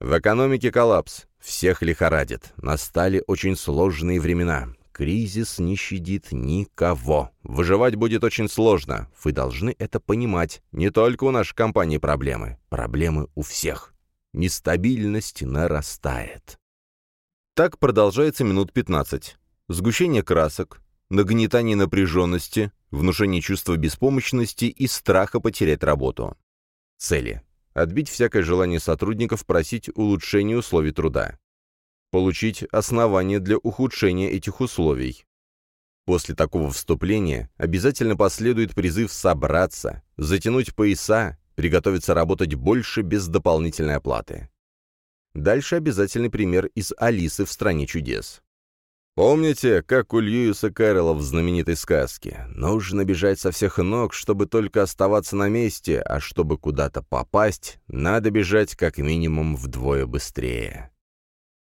В экономике коллапс. Всех лихорадит. Настали очень сложные времена. Кризис не щадит никого. Выживать будет очень сложно. Вы должны это понимать. Не только у нашей компании проблемы. Проблемы у всех. Нестабильность нарастает. Так продолжается минут 15. Сгущение красок, нагнетание напряженности, внушение чувства беспомощности и страха потерять работу. Цели. Отбить всякое желание сотрудников просить улучшения условий труда. Получить основания для ухудшения этих условий. После такого вступления обязательно последует призыв собраться, затянуть пояса, приготовиться работать больше без дополнительной оплаты. Дальше обязательный пример из «Алисы в стране чудес». Помните, как у Льюиса Кэрролла в знаменитой сказке? Нужно бежать со всех ног, чтобы только оставаться на месте, а чтобы куда-то попасть, надо бежать как минимум вдвое быстрее.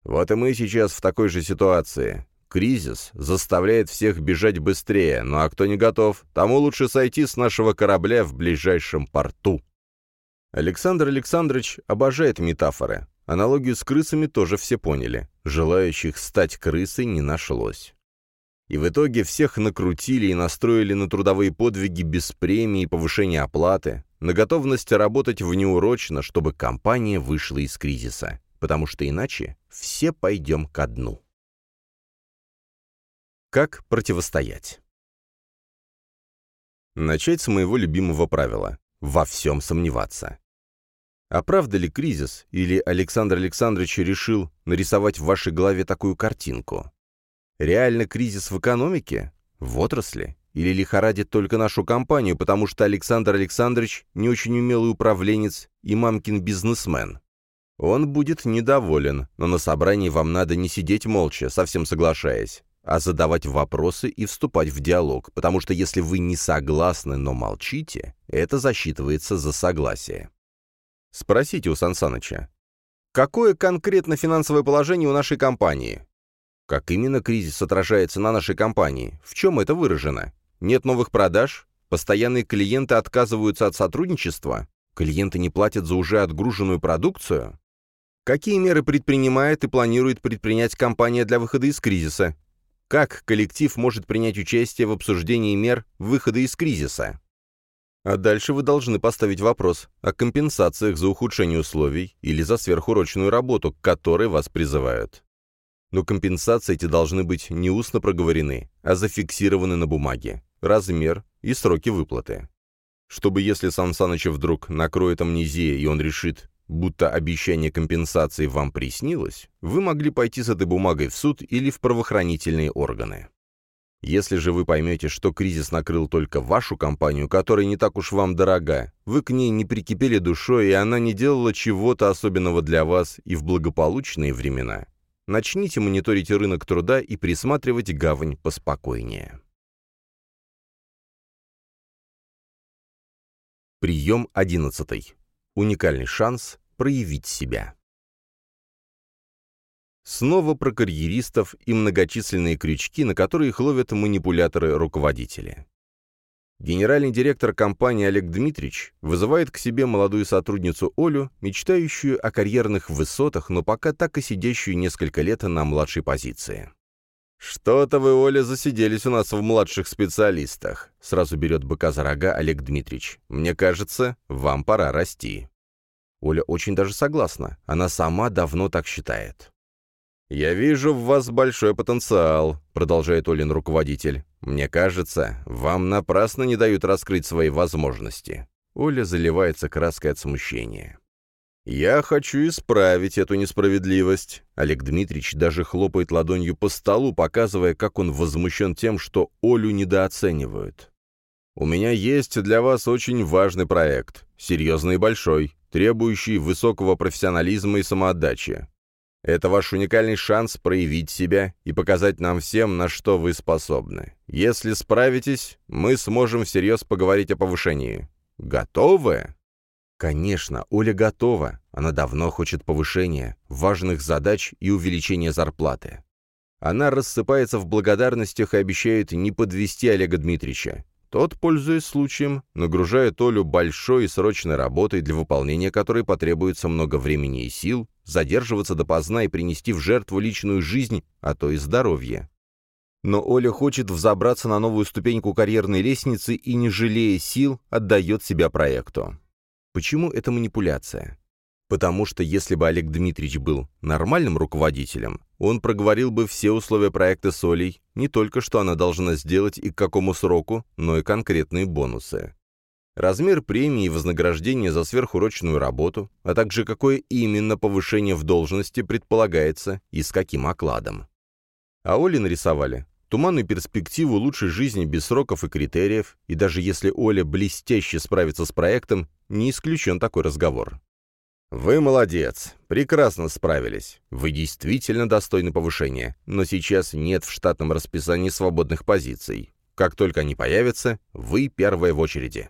Вот и мы сейчас в такой же ситуации. Кризис заставляет всех бежать быстрее, ну а кто не готов, тому лучше сойти с нашего корабля в ближайшем порту. Александр Александрович обожает метафоры. Аналогию с крысами тоже все поняли. Желающих стать крысой не нашлось. И в итоге всех накрутили и настроили на трудовые подвиги без премии и повышения оплаты, на готовность работать внеурочно, чтобы компания вышла из кризиса, потому что иначе все пойдем ко дну. Как противостоять? Начать с моего любимого правила. во всем сомневаться. А правда ли кризис, или Александр Александрович решил нарисовать в вашей голове такую картинку? Реально кризис в экономике? В отрасли? Или лихорадит только нашу компанию, потому что Александр Александрович не очень умелый управленец и мамкин бизнесмен? Он будет недоволен, но на собрании вам надо не сидеть молча, совсем соглашаясь, а задавать вопросы и вступать в диалог, потому что если вы не согласны, но молчите, это засчитывается за согласие. Спросите у Сансаныча. Какое конкретно финансовое положение у нашей компании? Как именно кризис отражается на нашей компании? В чем это выражено? Нет новых продаж? Постоянные клиенты отказываются от сотрудничества? Клиенты не платят за уже отгруженную продукцию? Какие меры предпринимает и планирует предпринять компания для выхода из кризиса? Как коллектив может принять участие в обсуждении мер выхода из кризиса? А дальше вы должны поставить вопрос о компенсациях за ухудшение условий или за сверхурочную работу, к которой вас призывают. Но компенсации эти должны быть не устно проговорены, а зафиксированы на бумаге, размер и сроки выплаты. Чтобы если Сан Саныча вдруг накроет амнезия и он решит, будто обещание компенсации вам приснилось, вы могли пойти с этой бумагой в суд или в правоохранительные органы. Если же вы поймете, что кризис накрыл только вашу компанию, которая не так уж вам дорога, вы к ней не прикипели душой, и она не делала чего-то особенного для вас и в благополучные времена, начните мониторить рынок труда и присматривать гавань поспокойнее. Прием одиннадцатый. Уникальный шанс проявить себя. Снова про карьеристов и многочисленные крючки, на которые их ловят манипуляторы-руководители. Генеральный директор компании Олег Дмитриевич вызывает к себе молодую сотрудницу Олю, мечтающую о карьерных высотах, но пока так и сидящую несколько лет на младшей позиции. «Что-то вы, Оля, засиделись у нас в младших специалистах», — сразу берет быка за рога Олег Дмитриевич. «Мне кажется, вам пора расти». Оля очень даже согласна. Она сама давно так считает. «Я вижу в вас большой потенциал», — продолжает Олин руководитель. «Мне кажется, вам напрасно не дают раскрыть свои возможности». Оля заливается краской от смущения. «Я хочу исправить эту несправедливость». Олег Дмитриевич даже хлопает ладонью по столу, показывая, как он возмущен тем, что Олю недооценивают. «У меня есть для вас очень важный проект, серьезный и большой, требующий высокого профессионализма и самоотдачи. Это ваш уникальный шанс проявить себя и показать нам всем, на что вы способны. Если справитесь, мы сможем всерьез поговорить о повышении. Готовы?» Конечно, Оля готова. Она давно хочет повышения, важных задач и увеличения зарплаты. Она рассыпается в благодарностях и обещает не подвести Олега Дмитриевича. Тот, пользуясь случаем, нагружает Олю большой и срочной работой, для выполнения которой потребуется много времени и сил, задерживаться допоздна и принести в жертву личную жизнь, а то и здоровье. Но Оля хочет взобраться на новую ступеньку карьерной лестницы и, не жалея сил, отдает себя проекту. Почему это манипуляция? Потому что если бы Олег Дмитриевич был нормальным руководителем, он проговорил бы все условия проекта с Олей, не только что она должна сделать и к какому сроку, но и конкретные бонусы. Размер премии и вознаграждения за сверхурочную работу, а также какое именно повышение в должности предполагается и с каким окладом. А Оле нарисовали туманную перспективу лучшей жизни без сроков и критериев, и даже если Оля блестяще справится с проектом, не исключен такой разговор. «Вы молодец, прекрасно справились. Вы действительно достойны повышения, но сейчас нет в штатном расписании свободных позиций. Как только они появятся, вы первые в очереди.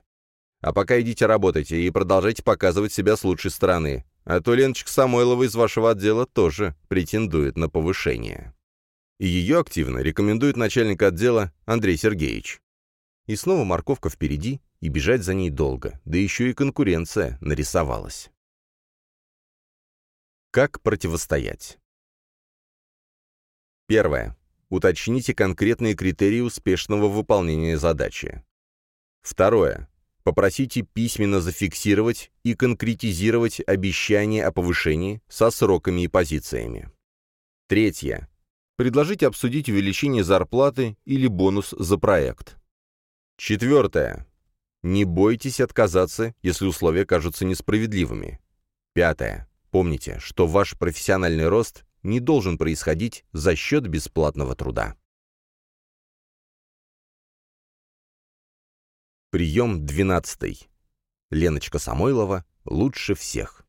А пока идите работайте и продолжайте показывать себя с лучшей стороны, а то Леночка Самойлова из вашего отдела тоже претендует на повышение» и ее активно рекомендует начальник отдела Андрей Сергеевич. И снова морковка впереди, и бежать за ней долго, да еще и конкуренция нарисовалась. Как противостоять? Первое. Уточните конкретные критерии успешного выполнения задачи. Второе. Попросите письменно зафиксировать и конкретизировать обещания о повышении со сроками и позициями. Третье. Предложите обсудить увеличение зарплаты или бонус за проект. Четвертое. Не бойтесь отказаться, если условия кажутся несправедливыми. Пятое. Помните, что ваш профессиональный рост не должен происходить за счет бесплатного труда. Прием 12. Леночка Самойлова лучше всех.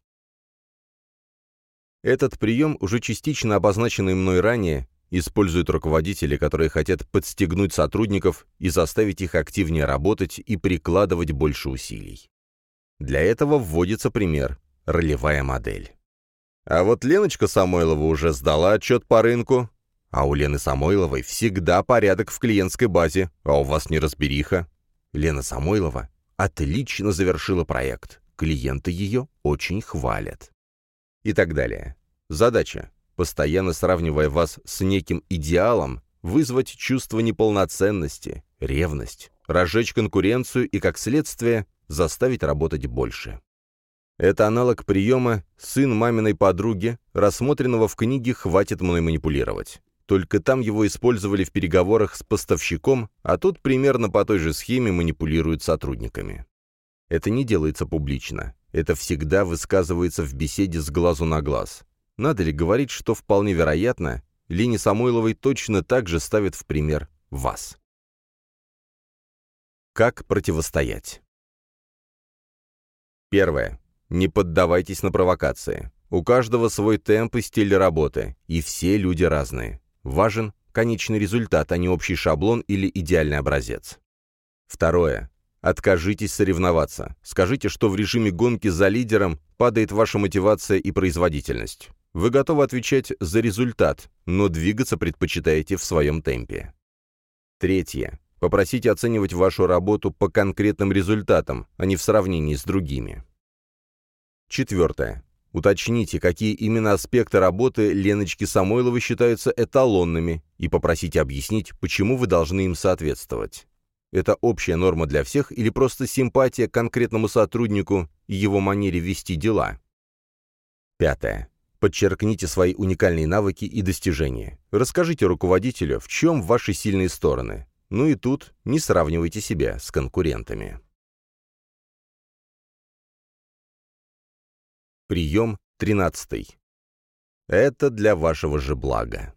Этот прием, уже частично обозначенный мной ранее, используют руководители, которые хотят подстегнуть сотрудников и заставить их активнее работать и прикладывать больше усилий. Для этого вводится пример – ролевая модель. А вот Леночка Самойлова уже сдала отчет по рынку, а у Лены Самойловой всегда порядок в клиентской базе, а у вас неразбериха. Лена Самойлова отлично завершила проект, клиенты ее очень хвалят. И так далее. Задача, постоянно сравнивая вас с неким идеалом, вызвать чувство неполноценности, ревность, разжечь конкуренцию и, как следствие, заставить работать больше. Это аналог приема «сын маминой подруги», рассмотренного в книге «Хватит мной манипулировать». Только там его использовали в переговорах с поставщиком, а тут примерно по той же схеме манипулируют сотрудниками. Это не делается публично. Это всегда высказывается в беседе с глазу на глаз. Надо ли говорить, что вполне вероятно, Лене Самойловой точно так же ставит в пример вас. Как противостоять? Первое. Не поддавайтесь на провокации. У каждого свой темп и стиль работы, и все люди разные. Важен конечный результат, а не общий шаблон или идеальный образец. Второе. Откажитесь соревноваться. Скажите, что в режиме гонки за лидером падает ваша мотивация и производительность. Вы готовы отвечать за результат, но двигаться предпочитаете в своем темпе. Третье. Попросите оценивать вашу работу по конкретным результатам, а не в сравнении с другими. Четвертое. Уточните, какие именно аспекты работы Леночки Самойловой считаются эталонными, и попросите объяснить, почему вы должны им соответствовать. Это общая норма для всех или просто симпатия к конкретному сотруднику и его манере вести дела? Пятое. Подчеркните свои уникальные навыки и достижения. Расскажите руководителю, в чем ваши сильные стороны. Ну и тут не сравнивайте себя с конкурентами. Прием 13. Это для вашего же блага.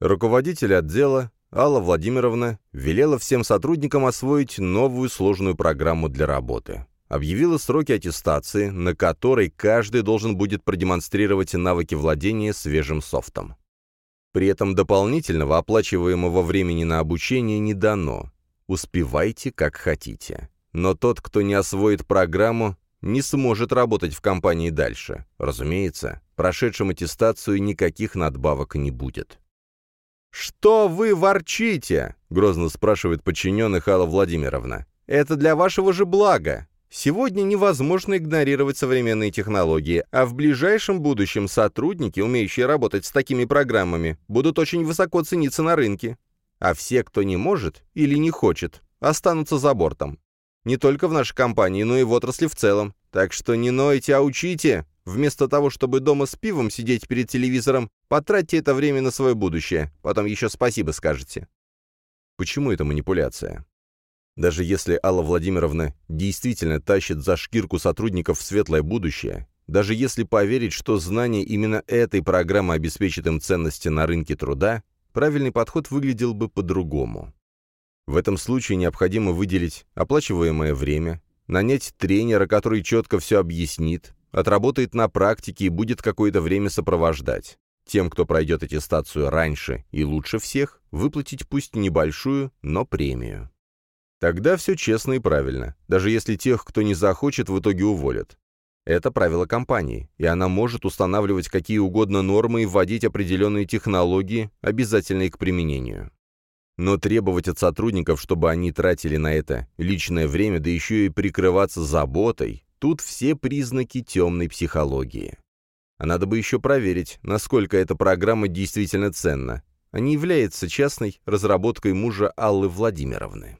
Руководитель отдела Алла Владимировна велела всем сотрудникам освоить новую сложную программу для работы. Объявила сроки аттестации, на которой каждый должен будет продемонстрировать навыки владения свежим софтом. При этом дополнительного оплачиваемого времени на обучение не дано. Успевайте как хотите. Но тот, кто не освоит программу, не сможет работать в компании дальше. Разумеется, прошедшим аттестацию никаких надбавок не будет. «Что вы ворчите?» — грозно спрашивает подчиненных Алла Владимировна. «Это для вашего же блага. Сегодня невозможно игнорировать современные технологии, а в ближайшем будущем сотрудники, умеющие работать с такими программами, будут очень высоко цениться на рынке. А все, кто не может или не хочет, останутся за бортом. Не только в нашей компании, но и в отрасли в целом. Так что не нойте, а учите. Вместо того, чтобы дома с пивом сидеть перед телевизором, потратьте это время на свое будущее. Потом еще спасибо скажете. Почему это манипуляция? Даже если Алла Владимировна действительно тащит за шкирку сотрудников в светлое будущее, даже если поверить, что знание именно этой программы обеспечит им ценности на рынке труда, правильный подход выглядел бы по-другому. В этом случае необходимо выделить оплачиваемое время, нанять тренера, который четко все объяснит, отработает на практике и будет какое-то время сопровождать. Тем, кто пройдет аттестацию раньше и лучше всех, выплатить пусть небольшую, но премию. Тогда все честно и правильно, даже если тех, кто не захочет, в итоге уволят. Это правило компании, и она может устанавливать какие угодно нормы и вводить определенные технологии, обязательные к применению. Но требовать от сотрудников, чтобы они тратили на это личное время, да еще и прикрываться заботой, тут все признаки темной психологии. А надо бы еще проверить, насколько эта программа действительно ценна, а не является частной разработкой мужа Аллы Владимировны.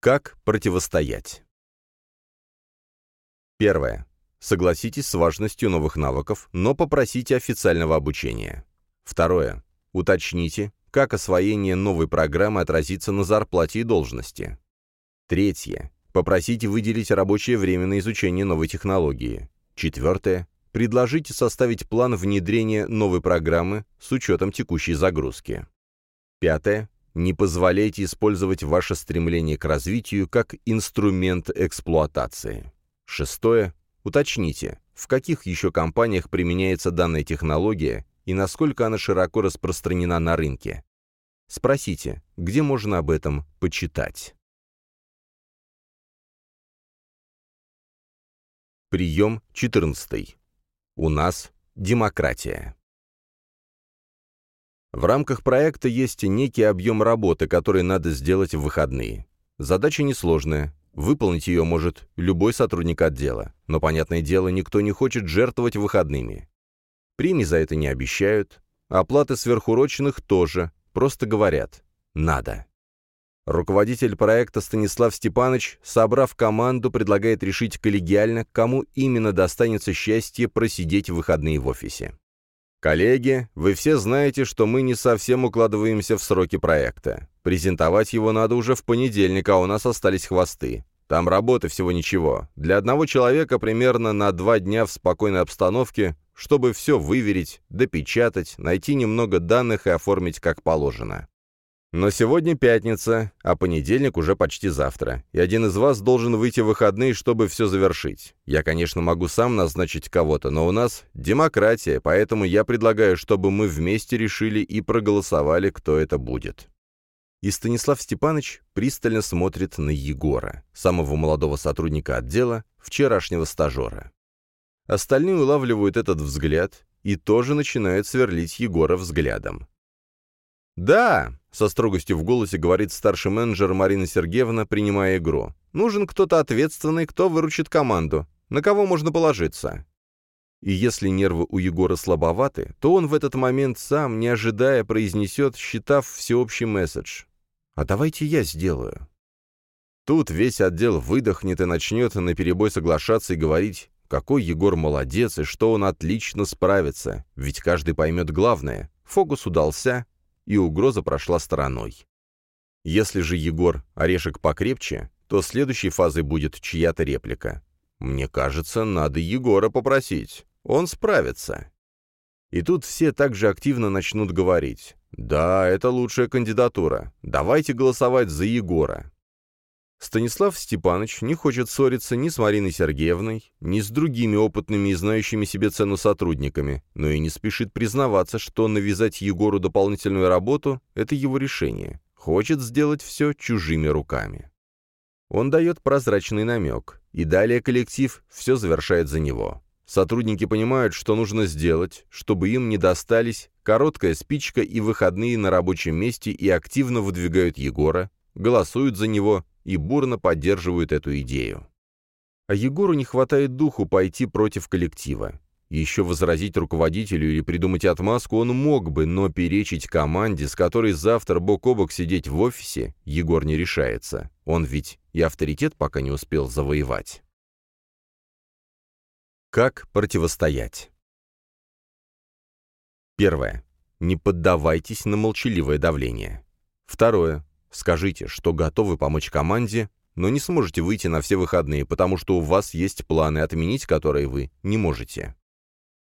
Как противостоять? Первое. Согласитесь с важностью новых навыков, но попросите официального обучения. Второе. Уточните, как освоение новой программы отразится на зарплате и должности. Третье. Попросите выделить рабочее время на изучение новой технологии. Четвертое. Предложите составить план внедрения новой программы с учетом текущей загрузки. Пятое. Не позволяйте использовать ваше стремление к развитию как инструмент эксплуатации. Шестое. Уточните, в каких еще компаниях применяется данная технология и насколько она широко распространена на рынке. Спросите, где можно об этом почитать. Прием 14. У нас демократия. В рамках проекта есть некий объем работы, который надо сделать в выходные. Задача несложная. Выполнить ее может любой сотрудник отдела. Но, понятное дело, никто не хочет жертвовать выходными. Премии за это не обещают. Оплаты сверхурочных тоже. Просто говорят «надо». Руководитель проекта Станислав Степанович, собрав команду, предлагает решить коллегиально, кому именно достанется счастье просидеть в выходные в офисе. Коллеги, вы все знаете, что мы не совсем укладываемся в сроки проекта. Презентовать его надо уже в понедельник, а у нас остались хвосты. Там работы всего ничего. Для одного человека примерно на два дня в спокойной обстановке, чтобы все выверить, допечатать, найти немного данных и оформить как положено. Но сегодня пятница, а понедельник уже почти завтра, и один из вас должен выйти в выходные, чтобы все завершить. Я, конечно, могу сам назначить кого-то, но у нас демократия, поэтому я предлагаю, чтобы мы вместе решили и проголосовали, кто это будет. И Станислав Степанович пристально смотрит на Егора, самого молодого сотрудника отдела, вчерашнего стажера. Остальные улавливают этот взгляд и тоже начинают сверлить Егора взглядом. «Да», — со строгостью в голосе говорит старший менеджер Марина Сергеевна, принимая игру. «Нужен кто-то ответственный, кто выручит команду. На кого можно положиться?» И если нервы у Егора слабоваты, то он в этот момент сам, не ожидая, произнесет, считав всеобщий месседж. «А давайте я сделаю». Тут весь отдел выдохнет и начнет наперебой соглашаться и говорить, какой Егор молодец и что он отлично справится, ведь каждый поймет главное. Фокус удался, и угроза прошла стороной. Если же Егор орешек покрепче, то следующей фазой будет чья-то реплика. «Мне кажется, надо Егора попросить. Он справится». И тут все также активно начнут говорить. «Да, это лучшая кандидатура. Давайте голосовать за Егора». Станислав Степанович не хочет ссориться ни с Мариной Сергеевной, ни с другими опытными и знающими себе цену сотрудниками, но и не спешит признаваться, что навязать Егору дополнительную работу – это его решение. Хочет сделать все чужими руками. Он дает прозрачный намек, и далее коллектив все завершает за него. Сотрудники понимают, что нужно сделать, чтобы им не достались короткая спичка и выходные на рабочем месте и активно выдвигают Егора, голосуют за него и бурно поддерживают эту идею. А Егору не хватает духу пойти против коллектива. Еще возразить руководителю или придумать отмазку он мог бы, но перечить команде, с которой завтра бок о бок сидеть в офисе, Егор не решается. Он ведь и авторитет пока не успел завоевать. Как противостоять? Первое. Не поддавайтесь на молчаливое давление. Второе. Скажите, что готовы помочь команде, но не сможете выйти на все выходные, потому что у вас есть планы, отменить которые вы не можете.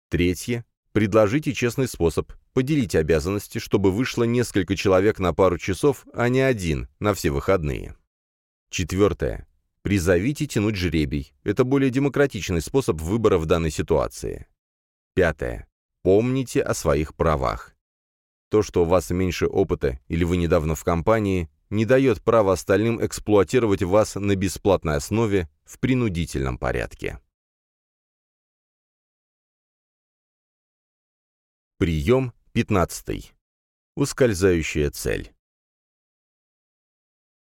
Третье. Предложите честный способ. Поделите обязанности, чтобы вышло несколько человек на пару часов, а не один на все выходные. Четвертое. Призовите тянуть жребий. Это более демократичный способ выбора в данной ситуации. Пятое. Помните о своих правах. То, что у вас меньше опыта или вы недавно в компании, не дает права остальным эксплуатировать вас на бесплатной основе в принудительном порядке. Прием 15. Ускользающая цель.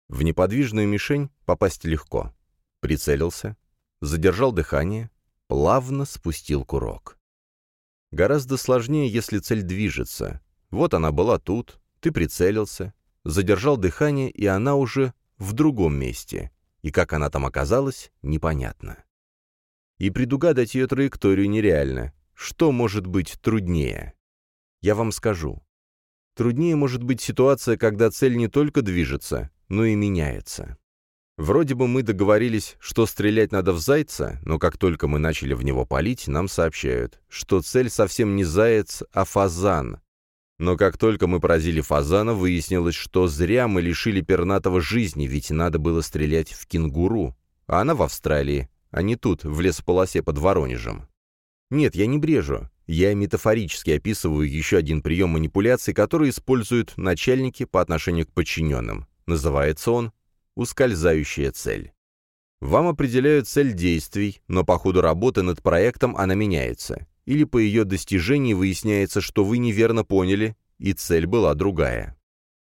В неподвижную мишень попасть легко. Прицелился, задержал дыхание, плавно спустил курок. Гораздо сложнее, если цель движется. Вот она была тут, ты прицелился, задержал дыхание, и она уже в другом месте. И как она там оказалась, непонятно. И предугадать ее траекторию нереально. Что может быть труднее? Я вам скажу. Труднее может быть ситуация, когда цель не только движется, но и меняется. Вроде бы мы договорились, что стрелять надо в зайца, но как только мы начали в него палить, нам сообщают, что цель совсем не заяц, а фазан. Но как только мы поразили фазана, выяснилось, что зря мы лишили пернатого жизни, ведь надо было стрелять в кенгуру, а она в Австралии, а не тут, в лесополосе под Воронежем. Нет, я не брежу. Я метафорически описываю еще один прием манипуляции, который используют начальники по отношению к подчиненным. Называется он «ускользающая цель». Вам определяют цель действий, но по ходу работы над проектом она меняется. Или по ее достижении выясняется, что вы неверно поняли, и цель была другая.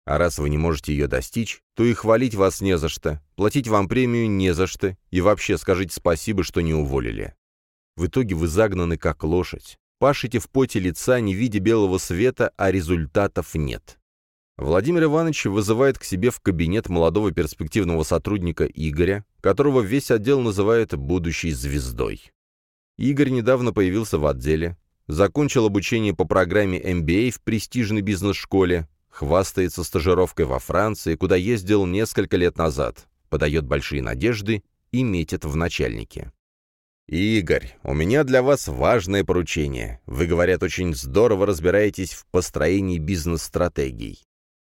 А раз вы не можете ее достичь, то и хвалить вас не за что, платить вам премию не за что, и вообще скажите спасибо, что не уволили. В итоге вы загнаны как лошадь. Пашете в поте лица, не видя белого света, а результатов нет. Владимир Иванович вызывает к себе в кабинет молодого перспективного сотрудника Игоря, которого весь отдел называет «будущей звездой». Игорь недавно появился в отделе, закончил обучение по программе MBA в престижной бизнес-школе, Хвастается стажировкой во Франции, куда ездил несколько лет назад. Подает большие надежды и метит в начальнике. «Игорь, у меня для вас важное поручение. Вы, говорят, очень здорово разбираетесь в построении бизнес-стратегий.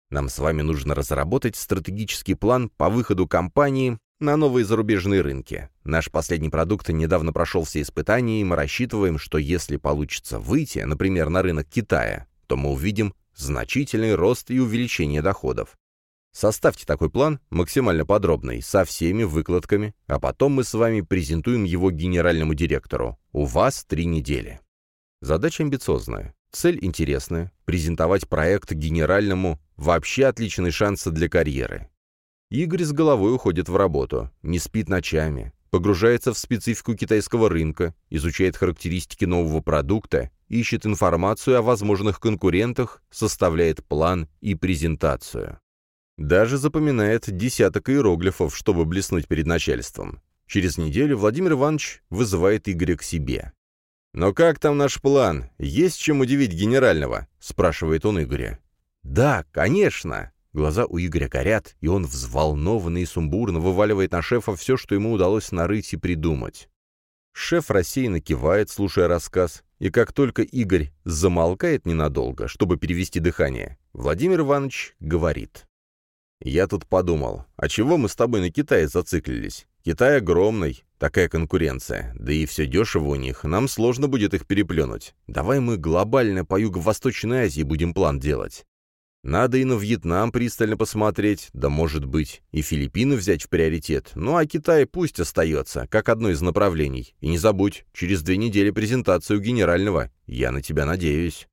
Нам с вами нужно разработать стратегический план по выходу компании на новые зарубежные рынки. Наш последний продукт недавно прошел все испытания, и мы рассчитываем, что если получится выйти, например, на рынок Китая, то мы увидим значительный рост и увеличение доходов. Составьте такой план, максимально подробный, со всеми выкладками, а потом мы с вами презентуем его генеральному директору. У вас три недели. Задача амбициозная, цель интересная, презентовать проект генеральному – вообще отличный шанс для карьеры. Игорь с головой уходит в работу, не спит ночами, погружается в специфику китайского рынка, изучает характеристики нового продукта, ищет информацию о возможных конкурентах, составляет план и презентацию. Даже запоминает десяток иероглифов, чтобы блеснуть перед начальством. Через неделю Владимир Иванович вызывает Игоря к себе. «Но как там наш план? Есть чем удивить генерального?» — спрашивает он Игоря. «Да, конечно!» Глаза у Игоря горят, и он взволнованный и сумбурно вываливает на шефа все, что ему удалось нарыть и придумать. Шеф рассеянно кивает, слушая рассказ, и как только Игорь замолкает ненадолго, чтобы перевести дыхание, Владимир Иванович говорит. «Я тут подумал, а чего мы с тобой на Китае зациклились? Китай огромный, такая конкуренция, да и все дешево у них, нам сложно будет их переплюнуть. Давай мы глобально по Юго-Восточной Азии будем план делать. Надо и на Вьетнам пристально посмотреть, да, может быть, и Филиппины взять в приоритет. Ну а Китай пусть остается, как одно из направлений. И не забудь, через две недели презентацию генерального. Я на тебя надеюсь.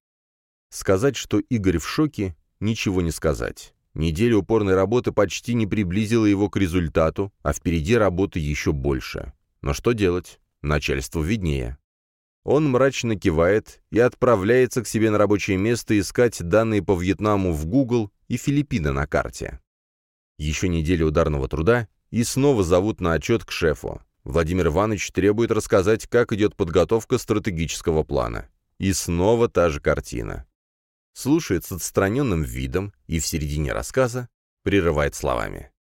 Сказать, что Игорь в шоке, ничего не сказать. Неделя упорной работы почти не приблизила его к результату, а впереди работы еще больше. Но что делать? Начальству виднее. Он мрачно кивает и отправляется к себе на рабочее место искать данные по Вьетнаму в Google и Филиппины на карте. Еще неделя ударного труда, и снова зовут на отчет к шефу. Владимир Иванович требует рассказать, как идет подготовка стратегического плана. И снова та же картина. Слушает с отстраненным видом и в середине рассказа прерывает словами.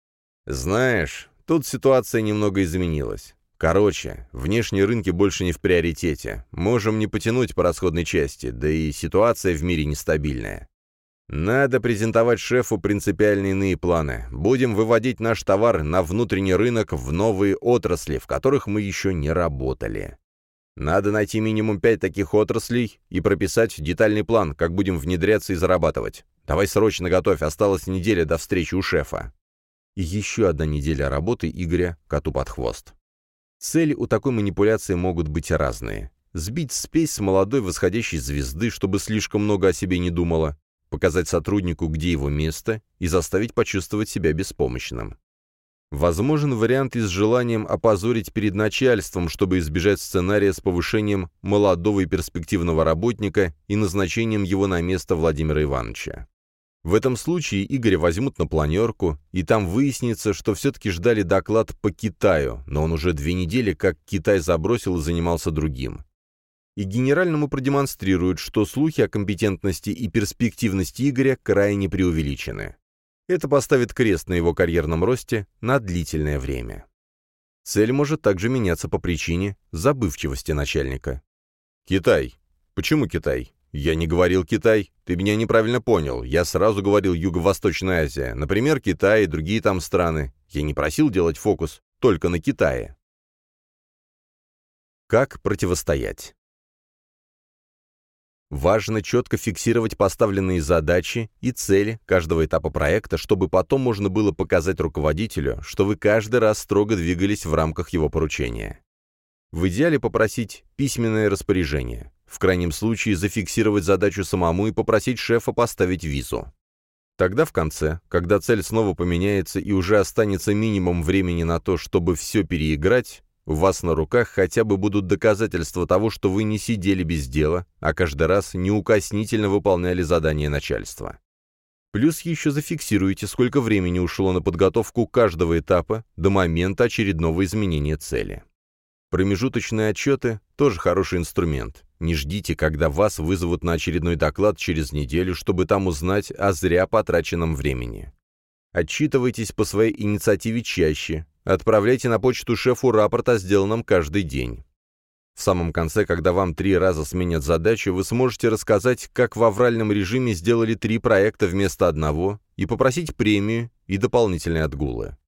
«Знаешь, тут ситуация немного изменилась. Короче, внешние рынки больше не в приоритете. Можем не потянуть по расходной части, да и ситуация в мире нестабильная. Надо презентовать шефу принципиальные иные планы. Будем выводить наш товар на внутренний рынок в новые отрасли, в которых мы еще не работали. Надо найти минимум пять таких отраслей и прописать детальный план, как будем внедряться и зарабатывать. Давай срочно готовь, осталась неделя до встречи у шефа. И еще одна неделя работы Игоря коту под хвост. Цели у такой манипуляции могут быть разные. Сбить спесь с молодой восходящей звезды, чтобы слишком много о себе не думала, показать сотруднику, где его место, и заставить почувствовать себя беспомощным. Возможен вариант и с желанием опозорить перед начальством, чтобы избежать сценария с повышением молодого и перспективного работника и назначением его на место Владимира Ивановича. В этом случае Игоря возьмут на планерку, и там выяснится, что все-таки ждали доклад по Китаю, но он уже две недели как Китай забросил и занимался другим. и генеральному продемонстрируют, что слухи о компетентности и перспективности Игоря крайне преувеличены. Это поставит крест на его карьерном росте на длительное время. Цель может также меняться по причине забывчивости начальника. Китай. Почему Китай? Я не говорил Китай. Ты меня неправильно понял. Я сразу говорил Юго-Восточная Азия. Например, Китай и другие там страны. Я не просил делать фокус только на Китае. Как противостоять? Важно четко фиксировать поставленные задачи и цели каждого этапа проекта, чтобы потом можно было показать руководителю, что вы каждый раз строго двигались в рамках его поручения. В идеале попросить письменное распоряжение. В крайнем случае зафиксировать задачу самому и попросить шефа поставить визу. Тогда в конце, когда цель снова поменяется и уже останется минимум времени на то, чтобы все переиграть, у вас на руках хотя бы будут доказательства того, что вы не сидели без дела, а каждый раз неукоснительно выполняли задания начальства. Плюс еще зафиксируйте, сколько времени ушло на подготовку каждого этапа до момента очередного изменения цели. Промежуточные отчеты – тоже хороший инструмент. Не ждите, когда вас вызовут на очередной доклад через неделю, чтобы там узнать о зря потраченном времени. Отчитывайтесь по своей инициативе чаще, Отправляйте на почту шефу рапорт о сделанном каждый день. В самом конце, когда вам три раза сменят задачу, вы сможете рассказать, как в авральном режиме сделали три проекта вместо одного, и попросить премию и дополнительные отгулы.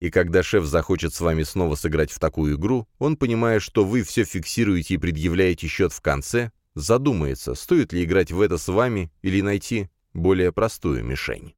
И когда шеф захочет с вами снова сыграть в такую игру, он, понимая, что вы все фиксируете и предъявляете счет в конце, задумается, стоит ли играть в это с вами или найти более простую мишень.